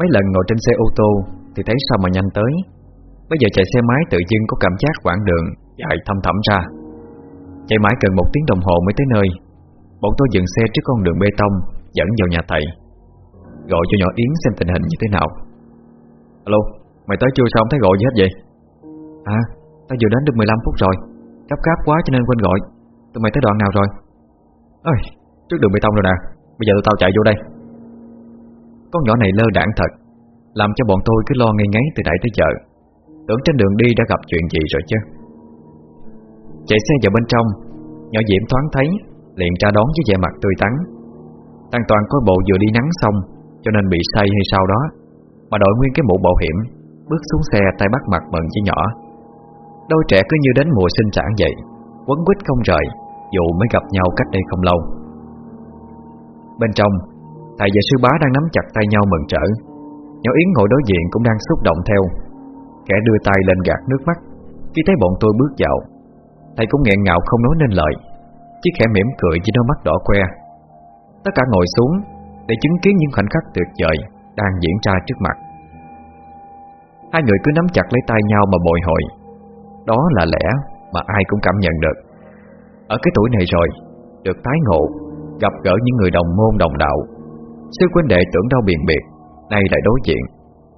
Mấy lần ngồi trên xe ô tô Thì thấy sao mà nhanh tới. Bây giờ chạy xe máy tự dưng có cảm giác quãng đường Dài thăm thẳm ra. Chạy mãi gần một tiếng đồng hồ mới tới nơi. Bọn tôi dừng xe trước con đường bê tông Dẫn vào nhà thầy. Gọi cho nhỏ Yến xem tình hình như thế nào. Alo, mày tới chưa sao không thấy gọi gì hết vậy? À, tao vừa đến được 15 phút rồi. Gấp gáp quá cho nên quên gọi. Tụi mày tới đoạn nào rồi? Ơi, trước đường bê tông rồi nè. Bây giờ tụi tao chạy vô đây. Con nhỏ này lơ đảng thật. Làm cho bọn tôi cứ lo ngay ngáy từ nãy tới giờ. Tưởng trên đường đi đã gặp chuyện gì rồi chứ? Chạy xe vào bên trong, Nhỏ Diễm thoáng thấy, Liền ra đón với vẻ mặt tươi tắn. Tăng toàn có bộ vừa đi nắng xong, Cho nên bị say hay sao đó, Mà đội nguyên cái mũ bảo hiểm, Bước xuống xe tay bắt mặt mừng với nhỏ. Đôi trẻ cứ như đến mùa sinh sản vậy, Quấn quýt không rời, Dù mới gặp nhau cách đây không lâu. Bên trong, Thầy và sư bá đang nắm chặt tay nhau mừng trở. Nhỏ Yến ngồi đối diện cũng đang xúc động theo. Kẻ đưa tay lên gạt nước mắt. Khi thấy bọn tôi bước vào, Thầy cũng nghẹn ngào không nói nên lời. Chỉ khẽ mỉm cười với đôi mắt đỏ que. Tất cả ngồi xuống Để chứng kiến những khoảnh khắc tuyệt vời Đang diễn ra trước mặt. Hai người cứ nắm chặt lấy tay nhau mà bồi hồi. Đó là lẽ mà ai cũng cảm nhận được. Ở cái tuổi này rồi, Được tái ngộ, Gặp gỡ những người đồng môn đồng đạo Sư huynh đệ tưởng đâu biệt biệt. Nay lại đối diện.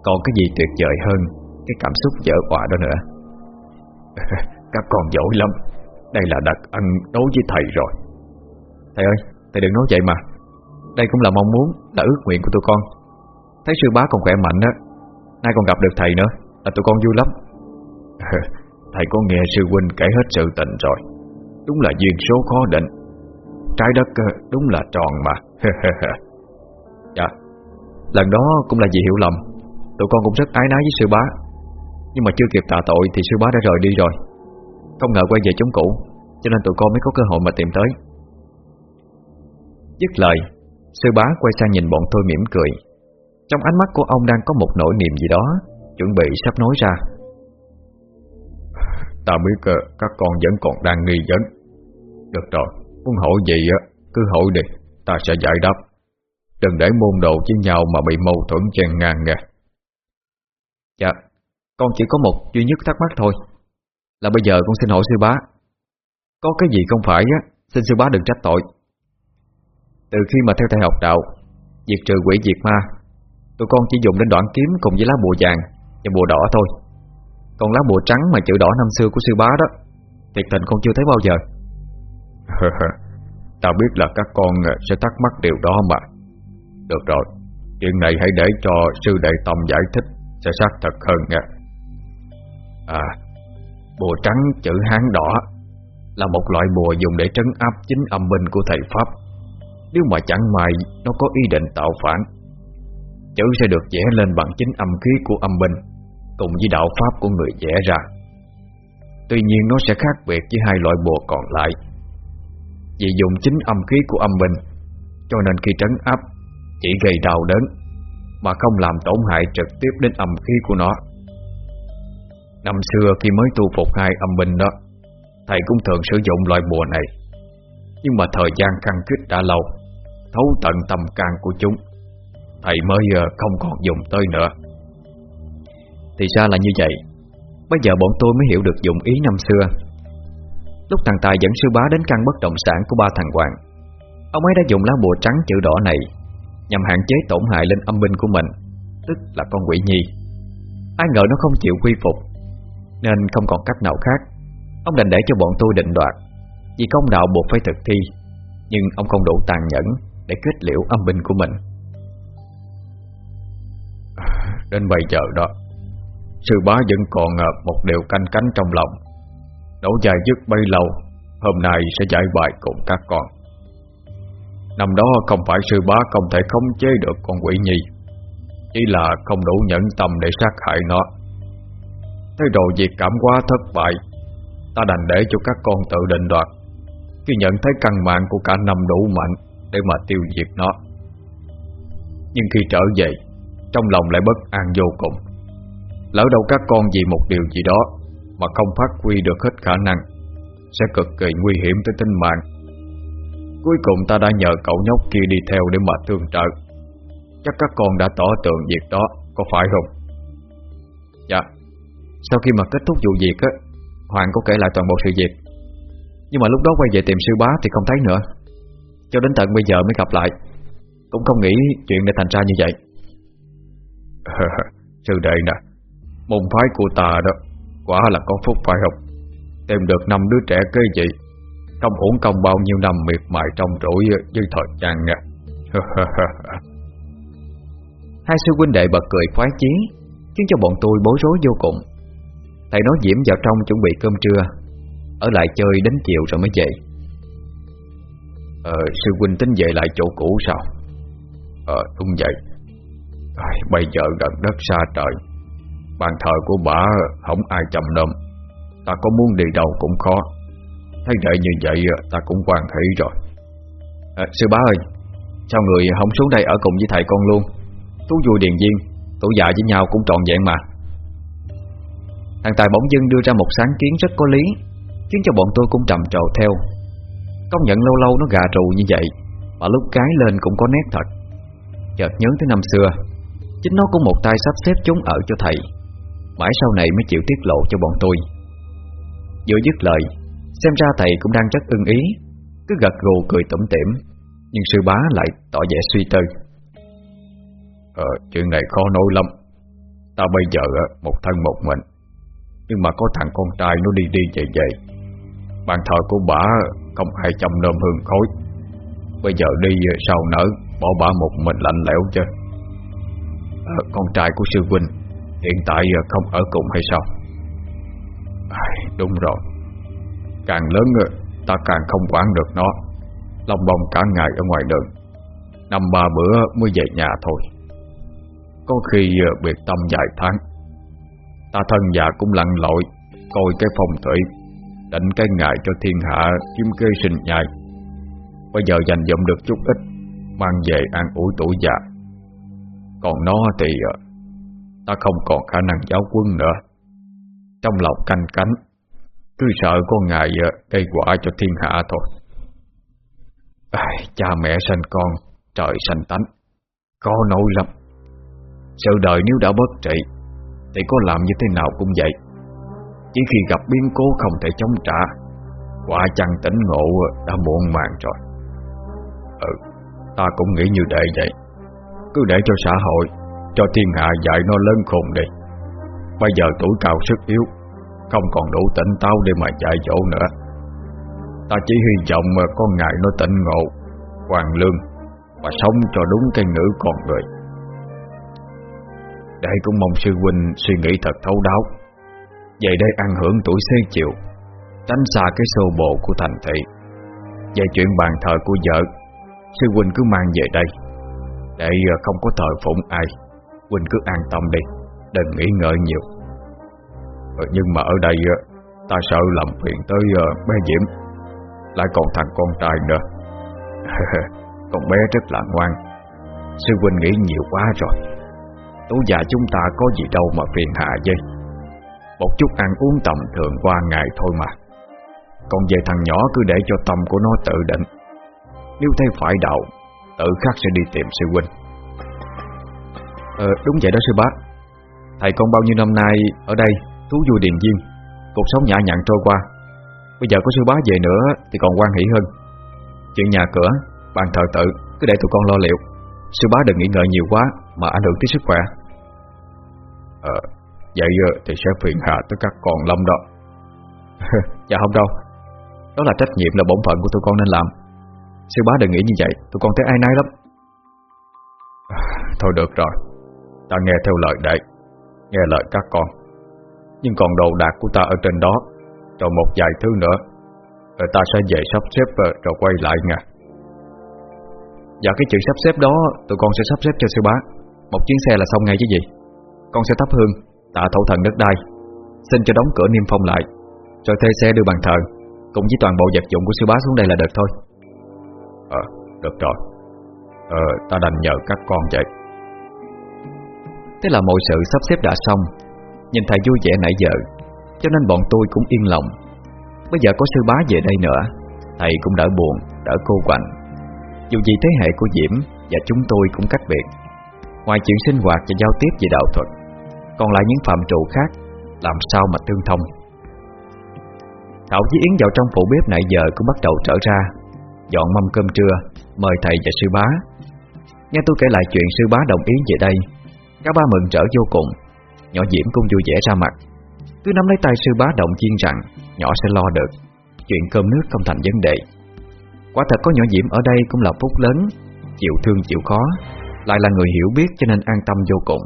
Còn cái gì tuyệt vời hơn, Cái cảm xúc dở quả đó nữa? Các con giỏi lắm. Đây là đặc ân đối với thầy rồi. Thầy ơi, Thầy đừng nói vậy mà. Đây cũng là mong muốn, Là ước nguyện của tụi con. Thấy sư bá còn khỏe mạnh á, Nay còn gặp được thầy nữa, Là tụi con vui lắm. Thầy có nghe sư huynh kể hết sự tình rồi. Đúng là duyên số khó định Trái đất đúng là tròn mà. Lần đó cũng là vì hiểu lầm. Tụi con cũng rất ái nái với sư bá. Nhưng mà chưa kịp tạ tội thì sư bá đã rời đi rồi. Không ngờ quay về chống cũ, Cho nên tụi con mới có cơ hội mà tìm tới. Dứt lời, Sư bá quay sang nhìn bọn tôi mỉm cười. Trong ánh mắt của ông đang có một nỗi niềm gì đó, Chuẩn bị sắp nói ra. Ta biết ờ, các con vẫn còn đang nghi vấn. Được rồi, Muốn hỏi gì Cứ hỏi đi, Ta sẽ giải đáp. Đừng để môn đồ với nhau mà bị mâu thuẫn chen ngang nghe. Dạ Con chỉ có một duy nhất thắc mắc thôi. Là bây giờ con xin hỏi sư bá. Có cái gì không phải á, Xin sư bá đừng trách tội. Từ khi mà theo thầy học đạo, Diệt trừ quỷ diệt ma, Tụi con chỉ dùng đến đoạn kiếm cùng với lá bùa vàng Và bùa đỏ thôi. Còn lá bùa trắng mà chữ đỏ năm xưa của sư bá đó, Thiệt tình con chưa thấy bao giờ. Tao biết là các con ờ, sẽ thắc mắc điều đó mà. Được rồi. Chuyện này hãy để cho sư đệ tâm giải thích, Sẽ xác thật hơn nha. À Bùa trắng chữ hán đỏ Là một loại bùa dùng để trấn áp chính âm binh của thầy Pháp. Nếu mà chẳng may Nó có ý định tạo phản, Chữ sẽ được vẽ lên bằng chính âm khí của âm binh, Cùng với đạo Pháp của người vẽ ra. Tuy nhiên nó sẽ khác biệt với hai loại bùa còn lại. Vì dùng chính âm khí của âm binh, Cho nên khi trấn áp chỉ gây đau đớn, Mà không làm tổn hại trực tiếp đến âm khí của nó. Năm xưa khi mới tu phục hai âm binh đó, Thầy cũng thường sử dụng loại bùa này. Nhưng mà thời gian khăn kích đã lâu, Thấu tận tâm can của chúng, Thầy mới ờ, không còn dùng tới nữa. Thì ra là như vậy, Bây giờ bọn tôi mới hiểu được dụng ý năm xưa. Lúc thằng Tài dẫn sư bá đến căn bất động sản của ba thằng Hoàng, Ông ấy đã dùng lá bùa trắng chữ đỏ này Nhằm hạn chế tổn hại lên âm binh của mình, Tức là con quỷ nhi. Ai ngờ nó không chịu quy phục, Nên không còn cách nào khác. Ông đành để cho bọn tôi định đoạt. Vì công đạo buộc phải thực thi, Nhưng ông không đủ tàn nhẫn Để kết liễu âm binh của mình. Đến bây giờ đó, Sư bá vẫn còn một điều canh cánh trong lòng. Nỗi dài dứt bấy lâu, Hôm nay sẽ giải bài cùng các con. Năm đó không phải sư bá không thể khống chế được con quỷ nhi Chỉ là không đủ nhẫn tâm để sát hại nó. Thế đồ việc cảm quá thất bại. Ta đành để cho các con tự định đoạt. Khi nhận thấy căn mạng của cả năm đủ mạnh Để mà tiêu diệt nó. Nhưng khi trở về, Trong lòng lại bất an vô cùng. Lỡ đâu các con vì một điều gì đó Mà không phát huy được hết khả năng, Sẽ cực kỳ nguy hiểm tới tính mạng. Cuối cùng ta đã nhờ cậu nhóc kia đi theo để mà tương trợ. Chắc các con đã tỏ tường việc đó, Có phải không? Dạ. Sau khi mà kết thúc vụ việc á, Hoàng có kể lại toàn bộ sự việc. Nhưng mà lúc đó quay về tìm sư bá thì không thấy nữa. Cho đến tận bây giờ mới gặp lại. Cũng không nghĩ chuyện đã thành ra như vậy. Sư đệ nè, Môn phái của ta đó Quả là có phúc phải không? Tìm được năm đứa trẻ kế vị không uổng công bao nhiêu năm miệt mài trong rỗi với ờ, thời gian nha à. Hai sư huynh đệ bật cười khoái chí Khiến cho bọn tôi bối rối vô cùng. Thầy nói Diễm vào trong chuẩn bị cơm trưa Ở lại chơi đến chiều rồi mới về. Ờ, sư huynh tính về lại chỗ cũ sao? Ờ, đúng vậy. À, Bây giờ gần đất xa trời Bàn thờ của bà không ai chầm nôm Ta có muốn đi đâu cũng khó. Thấy đợi như vậy ờ, ta cũng hoàn hỷ rồi. À, Sư bá ơi Sao người không xuống đây ở cùng với thầy con luôn? Thú vui điền viên Tổ dạ với nhau cũng trọn vẹn mà. Thằng Tài bỗng dưng đưa ra một sáng kiến rất có lý Khiến cho bọn tôi cũng trầm trồ theo. Công nhận lâu lâu nó gà trù như vậy Mà lúc cái lên cũng có nét thật. Chợt nhớ tới năm xưa Chính nó cũng một tay sắp xếp chúng ở cho thầy Mãi sau này mới chịu tiết lộ cho bọn tôi. Vừa dứt lời Xem ra thầy cũng đang rất ưng ý. Cứ gật gù cười tủm tỉm Nhưng sư bá lại tỏ vẻ suy tư. Ờ, chuyện này khó nói lắm. Ta bây giờ ờ, một thân một mình Nhưng mà có thằng con trai nó đi đi về về. Bàn thờ của bà ờ, không ai chồng nôm hương khối Bây giờ đi ờ, sao nở Bỏ bà một mình lạnh lẽo chứ? À, Con trai của sư huynh Hiện tại không ở cùng hay sao? À, Đúng rồi. Càng lớn ta càng không quản được nó. Lòng bông cả ngày ở ngoài đường. Năm ba bữa mới về nhà thôi. Có khi ờ, biệt tâm vài tháng. Ta thân già cũng lặn lội, Coi cái phong thủy Định cái ngày cho thiên hạ kiếm kê sinh nhai. Bây giờ dành dụm được chút ít, Mang về an ủi tuổi già. Còn nó thì ờ, Ta không còn khả năng giáo quân nữa. Trong lòng canh cánh cứ sợ con ngày ờ, gây quả cho thiên hạ thôi. À, Cha mẹ sanh con Trời sanh tánh. Có nổi lắm. Sự đời nếu đã bất trị Thì có làm như thế nào cũng vậy. Chỉ khi gặp biến cố không thể chống trả Quả chăng tỉnh ngộ ờ, đã muộn màng rồi. Ừ Ta cũng nghĩ như đệ vậy. Cứ để cho xã hội Cho thiên hạ dạy nó lớn khôn đi. Bây giờ tuổi cao sức yếu không còn đủ tỉnh táo để mà dạy dỗ nữa. Ta chỉ hy vọng mà con ngài nó tỉnh ngộ Hoàng lương Và sống cho đúng cái nữ con người. Đây cũng mong sư huynh suy nghĩ thật thấu đáo. Về đây ăn hưởng tuổi xế chiều, Tránh xa cái xô bộ của thành thị. Về chuyện bàn thờ của vợ, Sư huynh cứ mang về đây. Để không có thờ phụng ai, Huynh cứ an tâm đi, Đừng nghĩ ngợi nhiều. Ờ, nhưng mà ở đây Ta sợ làm phiền tới ờ, bé Diễm. Lại còn thằng con trai nữa. Con bé rất là ngoan. Sư huynh nghĩ nhiều quá rồi. Tú già chúng ta có gì đâu mà phiền hạ vậy. Một chút ăn uống tầm thường qua ngày thôi mà. Còn về thằng nhỏ cứ để cho tâm của nó tự định. Nếu thấy phải đạo Tự khắc sẽ đi tìm sư huynh. Ờ đúng vậy đó sư bá. Thầy con bao nhiêu năm nay ở đây? Thú vui điền viên Cuộc sống nhã nhặn trôi qua. Bây giờ có sư bá về nữa thì còn quan hỷ hơn. Chuyện nhà cửa, bàn thờ tự Cứ để tụi con lo liệu. Sư bá đừng nghĩ ngợi nhiều quá Mà ảnh hưởng tới sức khỏe. Ờ Vậy ờ, thì sẽ phiền hà tới các con lâm đó. Dạ không đâu. Đó là trách nhiệm là bổn phận của tụi con nên làm. Sư bá đừng nghĩ như vậy Tụi con thấy ai nấy lắm. Thôi được rồi. Ta nghe theo lời đệ Nghe lời các con. Nhưng còn đồ đạc của ta ở trên đó Rồi một vài thứ nữa. Rồi ta sẽ về sắp xếp ờ, rồi quay lại nha. Dạ cái chuyện sắp xếp đó Tụi con sẽ sắp xếp cho sư bá. Một chuyến xe là xong ngay chứ gì? Con sẽ thắp hương Tạ thổ thần đất đai. Xin cho đóng cửa niêm phong lại Rồi thuê xe đưa bàn thờ Cùng với toàn bộ vật dụng của sư bá xuống đây là được thôi. Ờ, được rồi. Ờ, ta đành nhờ các con vậy. Thế là mọi sự sắp xếp đã xong. Nhìn thầy vui vẻ nãy giờ Cho nên bọn tôi cũng yên lòng. Bây giờ có sư bá về đây nữa Thầy cũng đỡ buồn, đỡ cô quạnh. Dù gì thế hệ của Diễm Và chúng tôi cũng cách biệt. Ngoài chuyện sinh hoạt và giao tiếp về đạo thuật Còn lại những phạm trụ khác Làm sao mà tương thông? Thảo với Yến vào trong phủ bếp nãy giờ cũng bắt đầu trở ra Dọn mâm cơm trưa Mời thầy và sư bá. Nghe tôi kể lại chuyện sư bá đồng ý về đây Cả ba mừng trở vô cùng. Nhỏ Diễm cũng vui vẻ ra mặt. Cứ nắm lấy tay sư bá động chiên rằng Nhỏ sẽ lo được. Chuyện cơm nước không thành vấn đề. Quả thật có nhỏ Diễm ở đây cũng là phúc lớn. Chịu thương chịu khó, Lại là người hiểu biết cho nên an tâm vô cùng.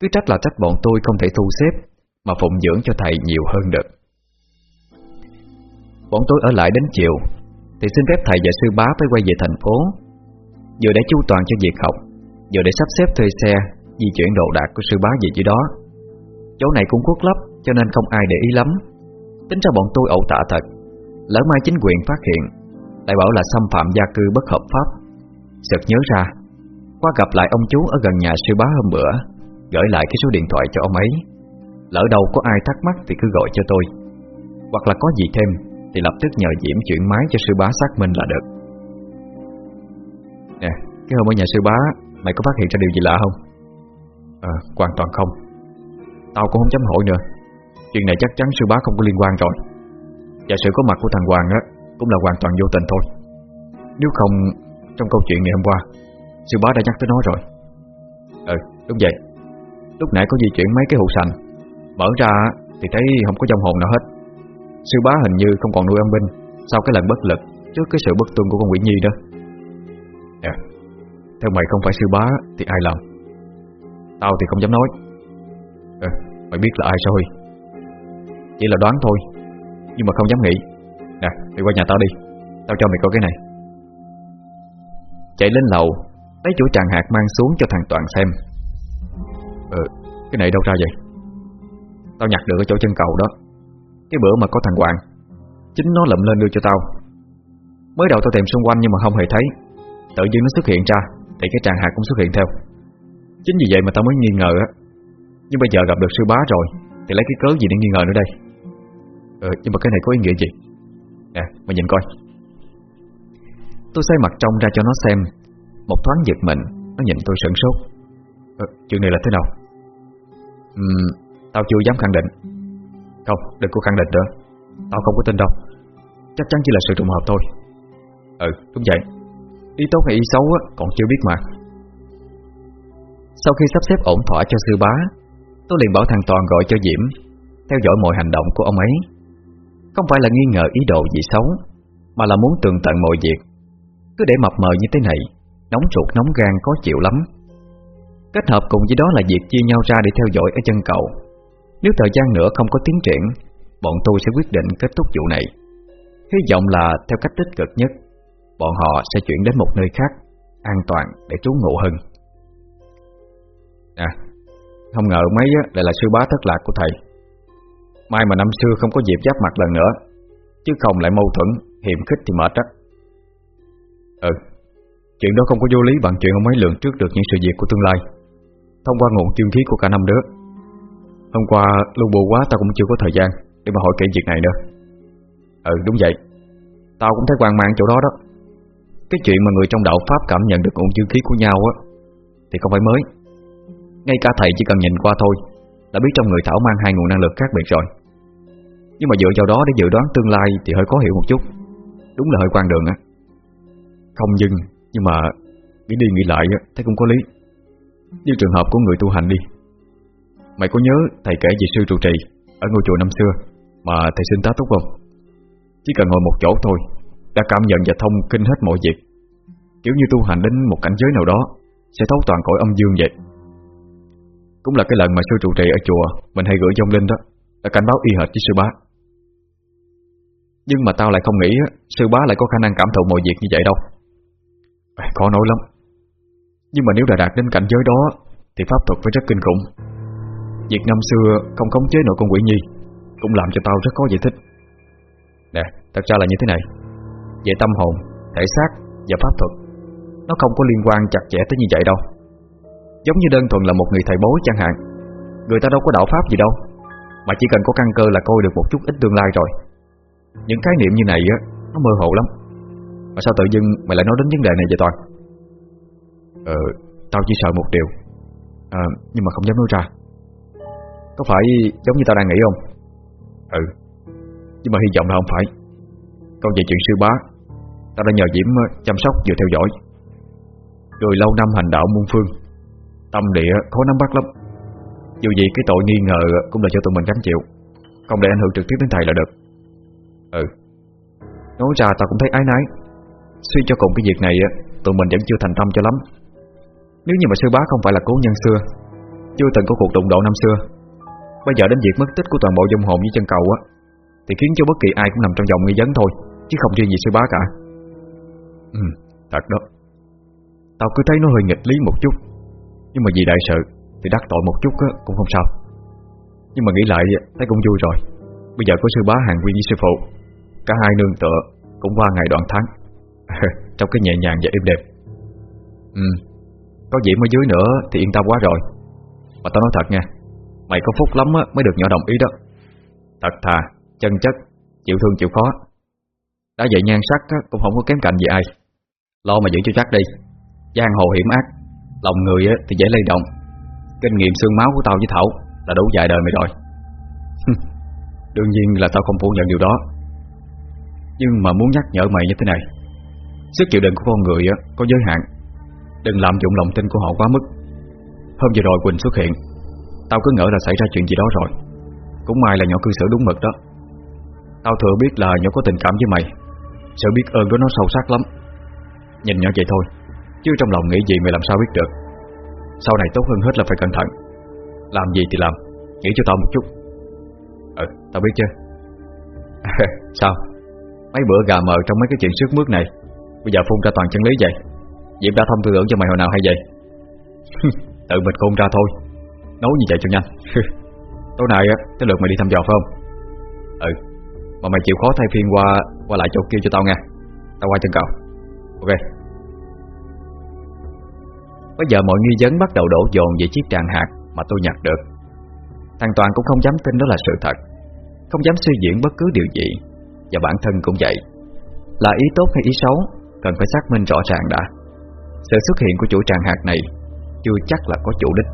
Cứ trách là trách bọn tôi không thể thu xếp, Mà phụng dưỡng cho thầy nhiều hơn được. Bọn tôi ở lại đến chiều, Thì xin phép thầy và sư bá phải quay về thành phố. Vừa để chu toàn cho việc học Vừa để sắp xếp thuê xe Di chuyển đồ đạc của sư bá về dưới đó. Chỗ này cũng khuất lấp Cho nên không ai để ý lắm. Tính ra bọn tôi ẩu tả thật. Lỡ mai chính quyền phát hiện Lại bảo là xâm phạm gia cư bất hợp pháp. Sực nhớ ra Qua gặp lại ông chú ở gần nhà sư bá hôm bữa Gửi lại cái số điện thoại cho ông ấy. Lỡ đâu có ai thắc mắc thì cứ gọi cho tôi. Hoặc là có gì thêm Thì lập tức nhờ Diễm chuyển máy cho sư bá xác minh là được. Nè, cái hôm ở nhà sư bá Mày có phát hiện ra điều gì lạ không? À, hoàn toàn không. Tao cũng không dám hỏi nữa. Chuyện này chắc chắn sư bá không có liên quan rồi. Và sự có mặt của thằng Hoàng á Cũng là hoàn toàn vô tình thôi. Nếu không Trong câu chuyện ngày hôm qua Sư bá đã nhắc tới nó rồi. Ừ đúng vậy. Lúc nãy có di chuyển mấy cái hũ sành. Mở ra thì thấy không có dòng hồn nào hết. Sư bá hình như không còn nuôi âm binh Sau cái lần bất lực Trước cái sự bất tuân của con quỷ nhi đó À Theo mày không phải sư bá Thì ai làm? Tao thì không dám nói. À, Mày biết là ai sao Huy? Chỉ là đoán thôi Nhưng mà không dám nghĩ. Nè đi qua nhà tao đi. Tao cho mày coi cái này. Chạy lên lầu Lấy chủ tràng hạt mang xuống cho thằng Toàn xem. Ờ Cái này đâu ra vậy? Tao nhặt được ở chỗ chân cầu đó. Cái bữa mà có thằng Hoàng Chính nó lậm lên đưa cho tao. Mới đầu tao tìm xung quanh nhưng mà không hề thấy. Tự nhiên nó xuất hiện ra Thì cái tràng hạt cũng xuất hiện theo. Chính vì vậy mà tao mới nghi ngờ á. Nhưng bây giờ gặp được sư bá rồi Thì lấy cái cớ gì để nghi ngờ nữa đây? Ừ nhưng mà cái này có ý nghĩa gì? Nè mày nhìn coi. Tôi xoay mặt trong ra cho nó xem Một thoáng giật mình Nó nhìn tôi sửng sốt. Ừ, Chuyện này là thế nào? Uhm, Tao chưa dám khẳng định. Không đừng có khẳng định nữa. Tao không có tin đâu. Chắc chắn chỉ là sự trùng hợp thôi. Ừ đúng vậy. Ý tốt hay ý xấu á, còn chưa biết mà. Sau khi sắp xếp ổn thỏa cho sư bá, Tôi liền bảo thằng Toàn gọi cho Diễm, Theo dõi mọi hành động của ông ấy. Không phải là nghi ngờ ý đồ gì xấu, Mà là muốn tường tận mọi việc. Cứ để mập mờ như thế này, Nóng ruột, nóng gan có chịu lắm. Kết hợp cùng với đó là việc chia nhau ra để theo dõi ở chân cầu. Nếu thời gian nữa không có tiến triển, Bọn tôi sẽ quyết định kết thúc vụ này. Hy vọng là theo cách tích cực nhất, Bọn họ sẽ chuyển đến một nơi khác, An toàn để trú ngụ hơn. À Không ngờ mấy lại là sư bá thất lạc của thầy. Mai mà năm xưa không có dịp giáp mặt lần nữa, Chứ không lại mâu thuẫn Hiểm khích thì mệt á. Ừ Chuyện đó không có vô lý bằng chuyện ông ấy lường trước được những sự việc của tương lai. Thông qua nguồn chương khí của cả năm đứa. Hôm qua lưu bù quá, tao cũng chưa có thời gian Để mà hỏi kỹ việc này nữa. Ừ đúng vậy. Tao cũng thấy hoang mang chỗ đó đó. Cái chuyện mà người trong đạo Pháp cảm nhận được nguồn dương khí của nhau á, Thì không phải mới. Ngay cả thầy chỉ cần nhìn qua thôi, Đã biết trong người Thảo mang hai nguồn năng lực khác biệt rồi. Nhưng mà dựa vào đó để dự đoán tương lai Thì hơi khó hiểu một chút. Đúng là hơi quan đường á. Không dừng Nhưng mà nghĩ đi nghĩ lại thấy cũng có lý. Như trường hợp của người tu hành đi. Mày có nhớ thầy kể về sư trụ trì Ở ngôi chùa năm xưa Mà thầy sinh tá túc không? Chỉ cần ngồi một chỗ thôi, Đã cảm nhận và thông kinh hết mọi việc. Kiểu như tu hành đến một cảnh giới nào đó, Sẽ thấu toàn cõi âm dương vậy. Cũng là cái lần mà sư trụ trì ở chùa Mình hay gửi dông linh đó. Đã cảnh báo y hệt với sư bá. Nhưng mà tao lại không nghĩ Sư bá lại có khả năng cảm thụ mọi việc như vậy đâu. Khó nói lắm. Nhưng mà nếu đã đạt đến cảnh giới đó Thì pháp thuật phải rất kinh khủng. Việc năm xưa không khống chế nổi con quỷ nhi Cũng làm cho tao rất khó giải thích. Nè, thật ra là như thế này. Về tâm hồn, thể xác và pháp thuật Nó không có liên quan chặt chẽ tới như vậy đâu. Giống như đơn thuần là một người thầy bói chẳng hạn. Người ta đâu có đạo pháp gì đâu Mà chỉ cần có căn cơ là coi được một chút ít tương lai rồi. Những khái niệm như này á Nó mơ hồ lắm. Mà sao tự dưng mày lại nói đến vấn đề này vậy Toàn? Ờ, tao chỉ sợ một điều. À, Nhưng mà không dám nói ra. Có phải giống như tao đang nghĩ không? Ừ Nhưng mà hy vọng là không phải. Còn về chuyện sư bá Tao đã nhờ Diễm ờ, chăm sóc vừa theo dõi. Rồi lâu năm hành đạo muôn phương. Tâm địa khó nắm bắt lắm. Dù gì cái tội nghi ngờ Cũng là cho tụi mình gánh chịu. Không để ảnh hưởng trực tiếp đến thầy là được. Ừ. Nói ra tao cũng thấy ái nái Suy cho cùng cái việc này Tụi mình vẫn chưa thành tâm cho lắm. Nếu như mà sư bá không phải là cố nhân xưa Chưa từng có cuộc đụng độ năm xưa Bây giờ đến việc mất tích của toàn bộ dung hồn với chân cầu á Thì khiến cho bất kỳ ai cũng nằm trong vòng nghi vấn thôi Chứ không riêng gì sư bá cả. Ừ, thật đó. Tao cứ thấy nó hơi nghịch lý một chút. Nhưng mà vì đại sự Thì đắc tội một chút á, cũng không sao. Nhưng mà nghĩ lại thấy cũng vui rồi. Bây giờ có sư bá hàng quy với sư phụ Cả hai nương tựa Cũng qua ngày đoạn tháng. Trong cái nhẹ nhàng và êm đẹp. Ừ Có gì mới dưới nữa thì yên tâm quá rồi. Mà tao nói thật nha Mày có phúc lắm mới được nhỏ đồng ý đó. Thật thà, chân chất Chịu thương chịu khó. Đã vậy nhan sắc cũng không có kém cạnh gì ai. Lo mà giữ cho chắc đi. Giang hồ hiểm ác. Lòng người thì dễ lay động. Kinh nghiệm xương máu của tao với Thảo Là đủ dài đời mày rồi. Đương nhiên là tao không phủ nhận điều đó. Nhưng mà muốn nhắc nhở mày như thế này, Sức chịu đựng của con người có giới hạn. Đừng làm dụng lòng tin của họ quá mức. Hôm vừa rồi Quỳnh xuất hiện, Tao cứ ngỡ là xảy ra chuyện gì đó rồi. Cũng may là nhỏ cư xử đúng mực đó. Tao thừa biết là nhỏ có tình cảm với mày. Sự biết ơn của nó sâu sắc lắm. Nhìn nhỏ vậy thôi. Chứ trong lòng nghĩ gì mày làm sao biết được. Sau này tốt hơn hết là phải cẩn thận. Làm gì thì làm Nghĩ cho tao một chút. Ừ, tao biết chưa Sao? Mấy bữa gà mờ trong mấy cái chuyện sức mướt này Bây giờ phun ra toàn chân lý vậy? Diệp đã thông tư tưởng cho mày hồi nào hay vậy? Tự mình khôn ra thôi. Nấu như vậy cho nhanh. Tối nay á, tới lượt mày đi thăm dò phải không? Ừ Mà mày chịu khó thay phiên qua qua lại chỗ kia cho tao nghe. Tao qua chân cầu Ok. Bây giờ mọi nghi vấn bắt đầu đổ dồn về chiếc tràng hạt Mà tôi nhặt được. Thằng Toàn cũng không dám tin đó là sự thật, Không dám suy diễn bất cứ điều gì, Và bản thân cũng vậy. Là ý tốt hay ý xấu, Cần phải xác minh rõ ràng đã. Sự xuất hiện của chủ tràng hạt này Chưa chắc là có chủ đích.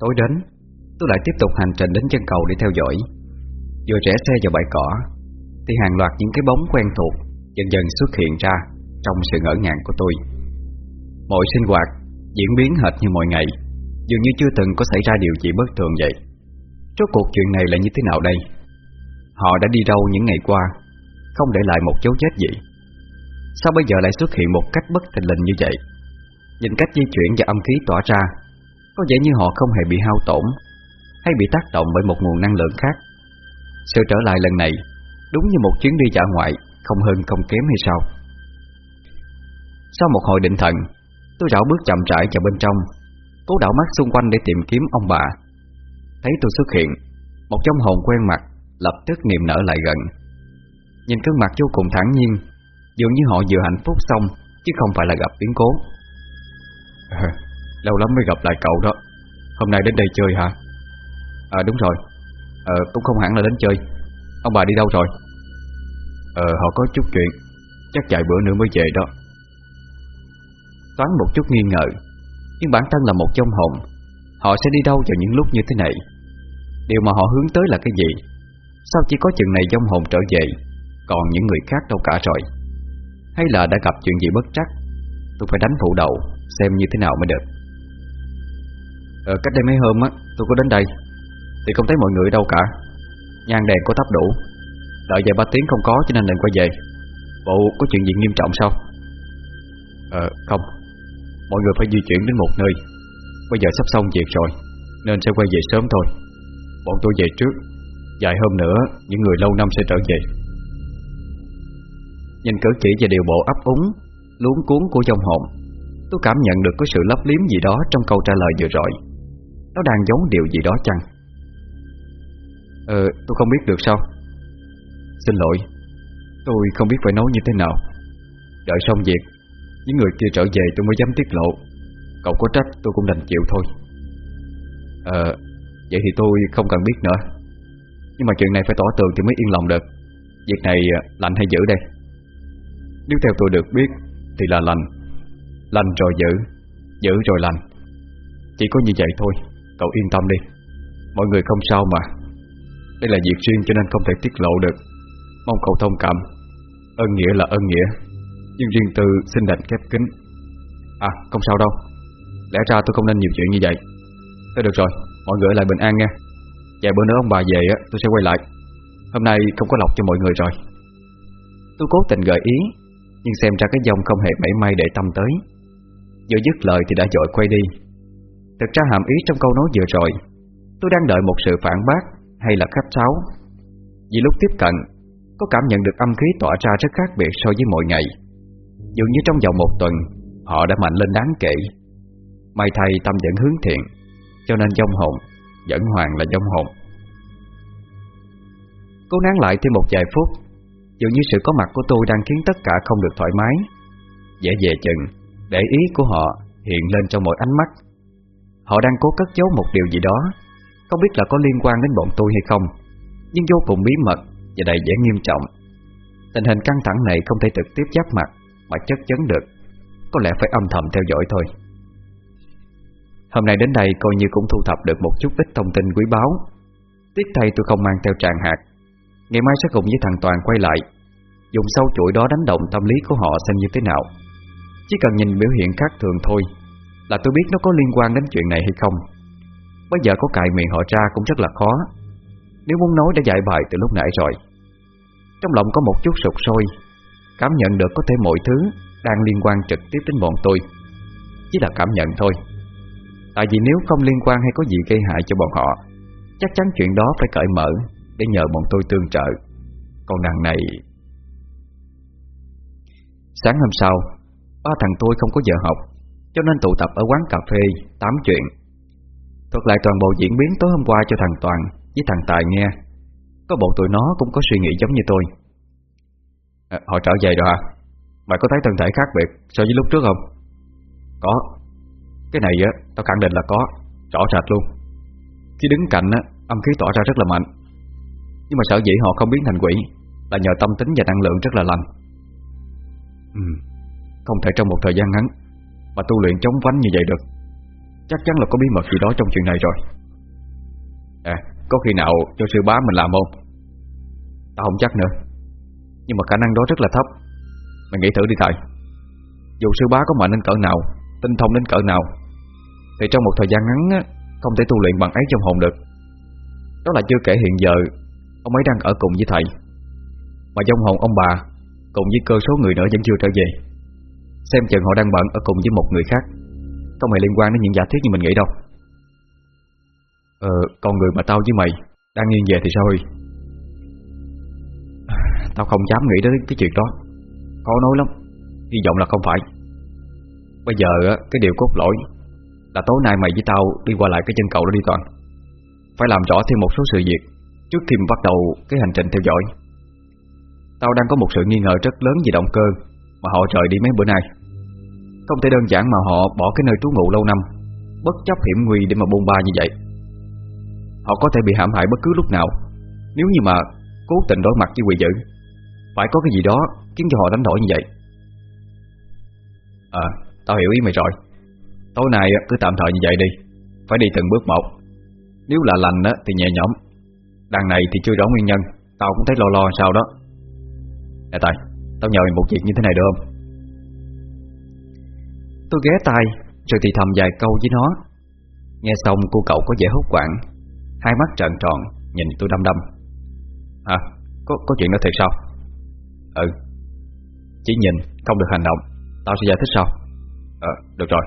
Tối đến, Tôi lại tiếp tục hành trình đến chân cầu để theo dõi. Vừa rẽ xe vào bãi cỏ, Thì hàng loạt những cái bóng quen thuộc Dần dần xuất hiện ra Trong sự ngỡ ngàng của tôi. Mọi sinh hoạt diễn biến hệt như mọi ngày, Dường như chưa từng có xảy ra điều gì bất thường vậy. Rốt cuộc chuyện này là như thế nào đây? Họ đã đi đâu những ngày qua, Không để lại một dấu vết gì? Sao bây giờ lại xuất hiện một cách bất thình lình như vậy? Nhìn cách di chuyển và âm khí tỏa ra có vẻ như họ không hề bị hao tổn, Hay bị tác động bởi một nguồn năng lượng khác. Sự trở lại lần này, Đúng như một chuyến đi dã ngoại, Không hơn không kém hay sao? Sau một hồi định thần, Tôi rảo bước chậm rãi vào bên trong, Cố đảo mắt xung quanh để tìm kiếm ông bà. Thấy tôi xuất hiện, Một trong hồn quen mặt Lập tức niềm nở lại gần. Nhìn cơn mặt vô cùng thản nhiên, Dường như họ vừa hạnh phúc xong, Chứ không phải là gặp biến cố. Lâu lắm mới gặp lại cậu đó. Hôm nay đến đây chơi hả? À đúng rồi. Ờ cũng không hẳn là đến chơi. Ông bà đi đâu rồi? Ờ họ có chút chuyện. Chắc chạy bữa nữa mới về đó. Toán một chút nghi ngờ. Nhưng bản thân là một trong hồn. Họ sẽ đi đâu vào những lúc như thế này? Điều mà họ hướng tới là cái gì? Sao chỉ có chừng này trong hồn trở về, Còn những người khác đâu cả rồi? Hay là đã gặp chuyện gì bất trắc? Tôi phải đánh phụ đầu, Xem như thế nào mới được ờ, Cách đây mấy hôm á tôi có đến đây Thì không thấy mọi người đâu cả. Nhan đèn có thắp đủ Đợi vài ba tiếng không có cho nên đừng quay về. Bộ có chuyện gì nghiêm trọng sao? Ờ không. Mọi người phải di chuyển đến một nơi. Bây giờ sắp xong việc rồi Nên sẽ quay về sớm thôi. Bọn tôi về trước Vài hôm nữa Những người lâu năm sẽ trở về. Nhìn cử chỉ và điều bộ ấp úng Luống cuốn của dòng hồn Tôi cảm nhận được có sự lấp liếm gì đó Trong câu trả lời vừa rồi. Nó đang giống điều gì đó chăng? Ờ tôi không biết được sao. Xin lỗi. Tôi không biết phải nói như thế nào. Đợi xong việc Những người kia trở về tôi mới dám tiết lộ. Cậu có trách tôi cũng đành chịu thôi. Ờ Vậy thì tôi không cần biết nữa. Nhưng mà chuyện này phải tỏ tường thì mới yên lòng được. Việc này à, lành hay giữ đây? Nếu theo tôi được biết Thì là lành. Lành rồi giữ Giữ rồi lành. Chỉ có như vậy thôi Cậu yên tâm đi. Mọi người không sao mà. Đây là việc riêng cho nên không thể tiết lộ được. Mong cậu thông cảm. Ơn nghĩa là ơn nghĩa. Nhưng riêng tư xin đành khép kín. À không sao đâu. Lẽ ra tôi không nên nhiều chuyện như vậy. Thôi được rồi, Mọi người lại bình an nha. Vài bữa nữa ông bà về á, tôi sẽ quay lại. Hôm nay không có lọc cho mọi người rồi. Tôi cố tình gợi ý, Nhưng xem ra cái dòng không hề mảy may để tâm tới. Vừa dứt lời thì đã dội quay đi. Thực ra hàm ý trong câu nói vừa rồi, Tôi đang đợi một sự phản bác Hay là khách sáo. Vì lúc tiếp cận, Có cảm nhận được âm khí tỏa ra rất khác biệt so với mọi ngày. Dường như trong vòng một tuần, Họ đã mạnh lên đáng kể. May thầy tâm vẫn hướng thiện, Cho nên dông hồn Vẫn hoàng là dông hồn. Cố nán lại thêm một vài phút, Dường như sự có mặt của tôi đang khiến tất cả không được thoải mái. Dễ dề chừng, Để ý của họ hiện lên trong mỗi ánh mắt. Họ đang cố cất giấu một điều gì đó. Không biết là có liên quan đến bọn tôi hay không, Nhưng vô cùng bí mật Và đầy vẻ nghiêm trọng. Tình hình căng thẳng này không thể trực tiếp giáp mặt Mà chất chấn được, Có lẽ phải âm thầm theo dõi thôi. Hôm nay đến đây coi như cũng thu thập được một chút ít thông tin quý báu. Tiếc thay tôi không mang theo tràng hạt. Ngày mai sẽ cùng với thằng Toàn quay lại, Dùng sâu chuỗi đó đánh động tâm lý của họ xem như thế nào. Chỉ cần nhìn biểu hiện khác thường thôi. Là tôi biết nó có liên quan đến chuyện này hay không. Bây giờ có cài miệng họ ra cũng rất là khó. Nếu muốn nói đã giải bài từ lúc nãy rồi. Trong lòng có một chút sụt sôi, Cảm nhận được có thể mọi thứ Đang liên quan trực tiếp đến bọn tôi. Chỉ là cảm nhận thôi. Tại vì nếu không liên quan hay có gì gây hại cho bọn họ, Chắc chắn chuyện đó phải cởi mở Để nhờ bọn tôi tương trợ. Còn đằng này Sáng hôm sau, Ba thằng tôi không có giờ học. Cho nên tụ tập ở quán cà phê Tám chuyện. Thuật lại toàn bộ diễn biến tối hôm qua cho thằng Toàn Với thằng Tài nghe. Có bộ tụi nó cũng có suy nghĩ giống như tôi. À, Họ trở về rồi hả? Mày có thấy thân thể khác biệt so với lúc trước không? Có. Cái này á tao khẳng định là có. Rõ rệt luôn. Khi đứng cạnh á âm khí tỏa ra rất là mạnh. Nhưng mà sợ dĩ họ không biến thành quỷ Là nhờ tâm tính và năng lượng rất là lành. Ừ, Không thể trong một thời gian ngắn. Mà tu luyện chống vánh như vậy được, Chắc chắn là có bí mật gì đó trong chuyện này rồi. À Có khi nào cho sư bá mình làm không? Tao không chắc nữa. Nhưng mà khả năng đó rất là thấp. Mày nghĩ thử đi thầy Dù sư bá có mạnh đến cỡ nào, Tinh thông đến cỡ nào, Thì trong một thời gian ngắn Không thể tu luyện bằng ấy trong hồn được. Đó là chưa kể hiện giờ, Ông ấy đang ở cùng với thầy. Mà trong hồn ông bà, Cùng với cơ số người nữa vẫn chưa trở về. Xem chừng họ đang bận ở cùng với một người khác. Không hề liên quan đến những giả thuyết như mình nghĩ đâu. Ờ, con người mà tao với mày Đang nghiêng về thì sao Huy? Tao không dám nghĩ đến cái chuyện đó. Khó nói lắm. Hy vọng là không phải. Bây giờ cái điều cốt lỗi Là tối nay mày với tao đi qua lại cái chân cầu đó đi Toàn. Phải làm rõ thêm một số sự việc Trước khi bắt đầu cái hành trình theo dõi. Tao đang có một sự nghi ngờ rất lớn về động cơ Mà họ rời đi mấy bữa nay. Không thể đơn giản mà họ bỏ cái nơi trú ngụ lâu năm. Bất chấp hiểm nguy để mà bôn ba như vậy. Họ có thể bị hãm hại bất cứ lúc nào. Nếu như mà cố tình đối mặt với quỷ dữ Phải có cái gì đó khiến cho họ đánh đổi như vậy. À, tao hiểu ý mày rồi. Tối nay cứ tạm thời như vậy đi. Phải đi từng bước một. Nếu là lành thì nhẹ nhõm. Đằng này thì chưa rõ nguyên nhân. Tao cũng thấy lo lo sao đó. Nè Tài, tao nhờ mày một việc như thế này được không? Tôi ghé tai Rồi thì thầm vài câu với nó. Nghe xong cô cậu có vẻ hốt quảng Hai mắt trợn tròn Nhìn tôi đăm đăm. Hả? Có, có chuyện đó thiệt sao? Ừ. Chỉ nhìn, không được hành động. Tao sẽ giải thích sau. Ờ, được rồi.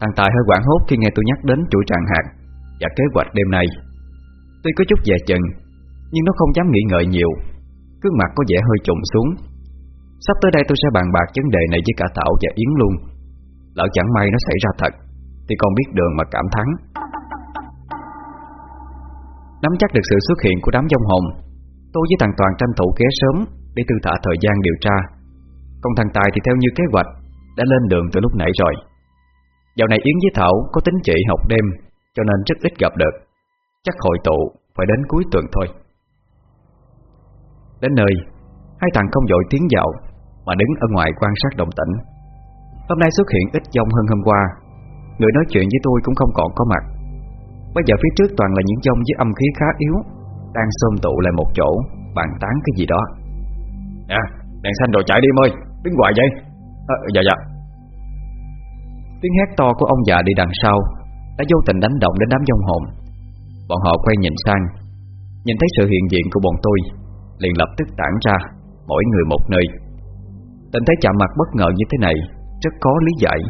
Thằng Tài hơi quảng hốt khi nghe tôi nhắc đến chuỗi tràng hạt Và kế hoạch đêm nay. Tuy có chút dè chừng Nhưng nó không dám nghĩ ngợi nhiều. Cứ mặt có vẻ hơi trùng xuống. Sắp tới đây tôi sẽ bàn bạc vấn đề này với cả Thảo và Yến luôn. Lỡ chẳng may nó xảy ra thật, Thì còn biết đường mà cảm thắng. Nắm chắc được sự xuất hiện của đám dông hồn Tôi với thằng Toàn tranh thủ ghé sớm Để tư thả thời gian điều tra. Còn thằng Tài thì theo như kế hoạch, Đã lên đường từ lúc nãy rồi. Dạo này Yến với Thảo có tính trị học đêm, Cho nên rất ít gặp được. Chắc hội tụ phải đến cuối tuần thôi. Đến nơi, Hai thằng không dội tiếng dạo. Mà đứng ở ngoài quan sát động tĩnh. Hôm nay xuất hiện ít dông hơn hôm qua. Người nói chuyện với tôi cũng không còn có mặt. Bây giờ phía trước toàn là những dông với âm khí khá yếu Đang xôm tụ lại một chỗ Bàn tán cái gì đó. À đèn xanh rồi chạy đi ơi Đứng hoài vậy? À, Dạ dạ. Tiếng hét to của ông già đi đằng sau Đã vô tình đánh động đến đám dông hồn. Bọn họ quay nhìn sang Nhìn thấy sự hiện diện của bọn tôi Liền lập tức tản ra Mỗi người một nơi Tình thấy chạm mặt bất ngờ như thế này, Rất có lý giải.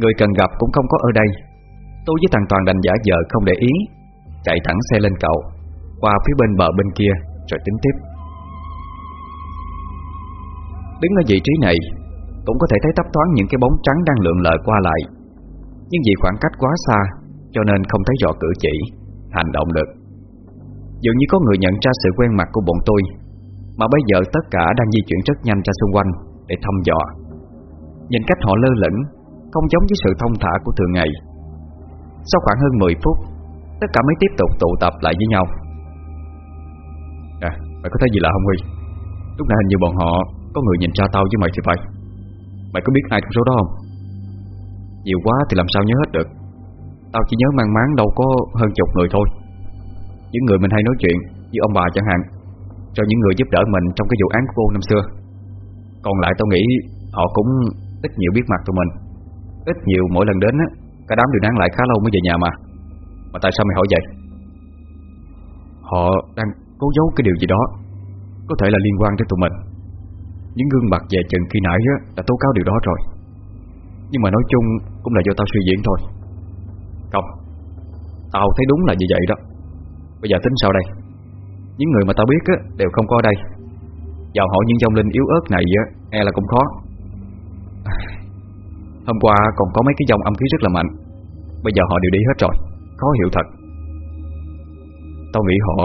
Người cần gặp cũng không có ở đây. Tôi với thằng Toàn đành giả vờ không để ý, Chạy thẳng xe lên cậu, Qua phía bên bờ bên kia, Rồi tính tiếp. Đứng ở vị trí này, Cũng có thể thấy thấp thoáng những cái bóng trắng đang lượn lờ qua lại. Nhưng vì khoảng cách quá xa, Cho nên không thấy rõ cử chỉ, Hành động được. Dường như có người nhận ra sự quen mặt của bọn tôi, Mà bây giờ tất cả đang di chuyển rất nhanh ra xung quanh. Để thăm dò. Nhìn cách họ lơ lửng Không giống với sự thông thả của thường ngày. Sau khoảng hơn 10 phút Tất cả mới tiếp tục tụ tập lại với nhau. À, mày có thấy gì lạ không Huy? Lúc nãy hình như bọn họ Có người nhìn ra tao với mày thì phải. Mày có biết ai trong số đó không? Nhiều quá thì làm sao nhớ hết được. Tao chỉ nhớ mang máng đâu có hơn chục người thôi. Những người mình hay nói chuyện Như ông bà chẳng hạn Cho những người giúp đỡ mình trong cái vụ án của cô năm xưa. Còn lại tao nghĩ Họ cũng ít nhiều biết mặt tụi mình. Ít nhiều mỗi lần đến á Cả đám đều nán lại khá lâu mới về nhà mà. Mà tại sao mày hỏi vậy? Họ đang cố giấu cái điều gì đó Có thể là liên quan tới tụi mình. Những gương mặt về chừng khi nãy á Đã tố cáo điều đó rồi. Nhưng mà nói chung cũng là do tao suy diễn thôi. Không Tao thấy đúng là như vậy đó. Bây giờ tính sao đây? Những người mà tao biết á, đều không có ở đây. Vào hỏi những dòng linh yếu ớt này E là cũng khó. Hôm qua còn có mấy cái dòng âm khí rất là mạnh. Bây giờ họ đều đi hết rồi, Khó hiểu thật. Tao nghĩ họ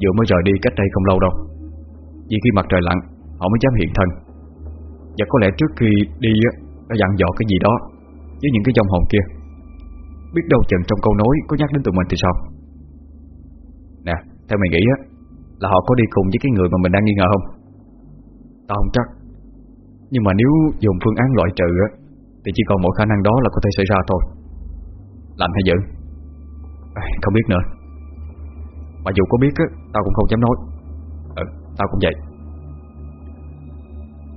vừa mới rời đi cách đây không lâu đâu. Vì khi mặt trời lặn, Họ mới dám hiện thân. Và có lẽ trước khi đi Đã dặn dò cái gì đó Với những cái dòng hồn kia. Biết đâu chừng trong câu nói có nhắc đến tụi mình thì sao? Nè, Theo mày nghĩ á, Là họ có đi cùng với cái người mà mình đang nghi ngờ không? Tao không chắc. Nhưng mà nếu dùng phương án loại trừ á Thì chỉ còn mỗi khả năng đó là có thể xảy ra thôi. Lạnh hay dữ à, Không biết nữa. Mà dù có biết á Tao cũng không dám nói. Ừ tao cũng vậy.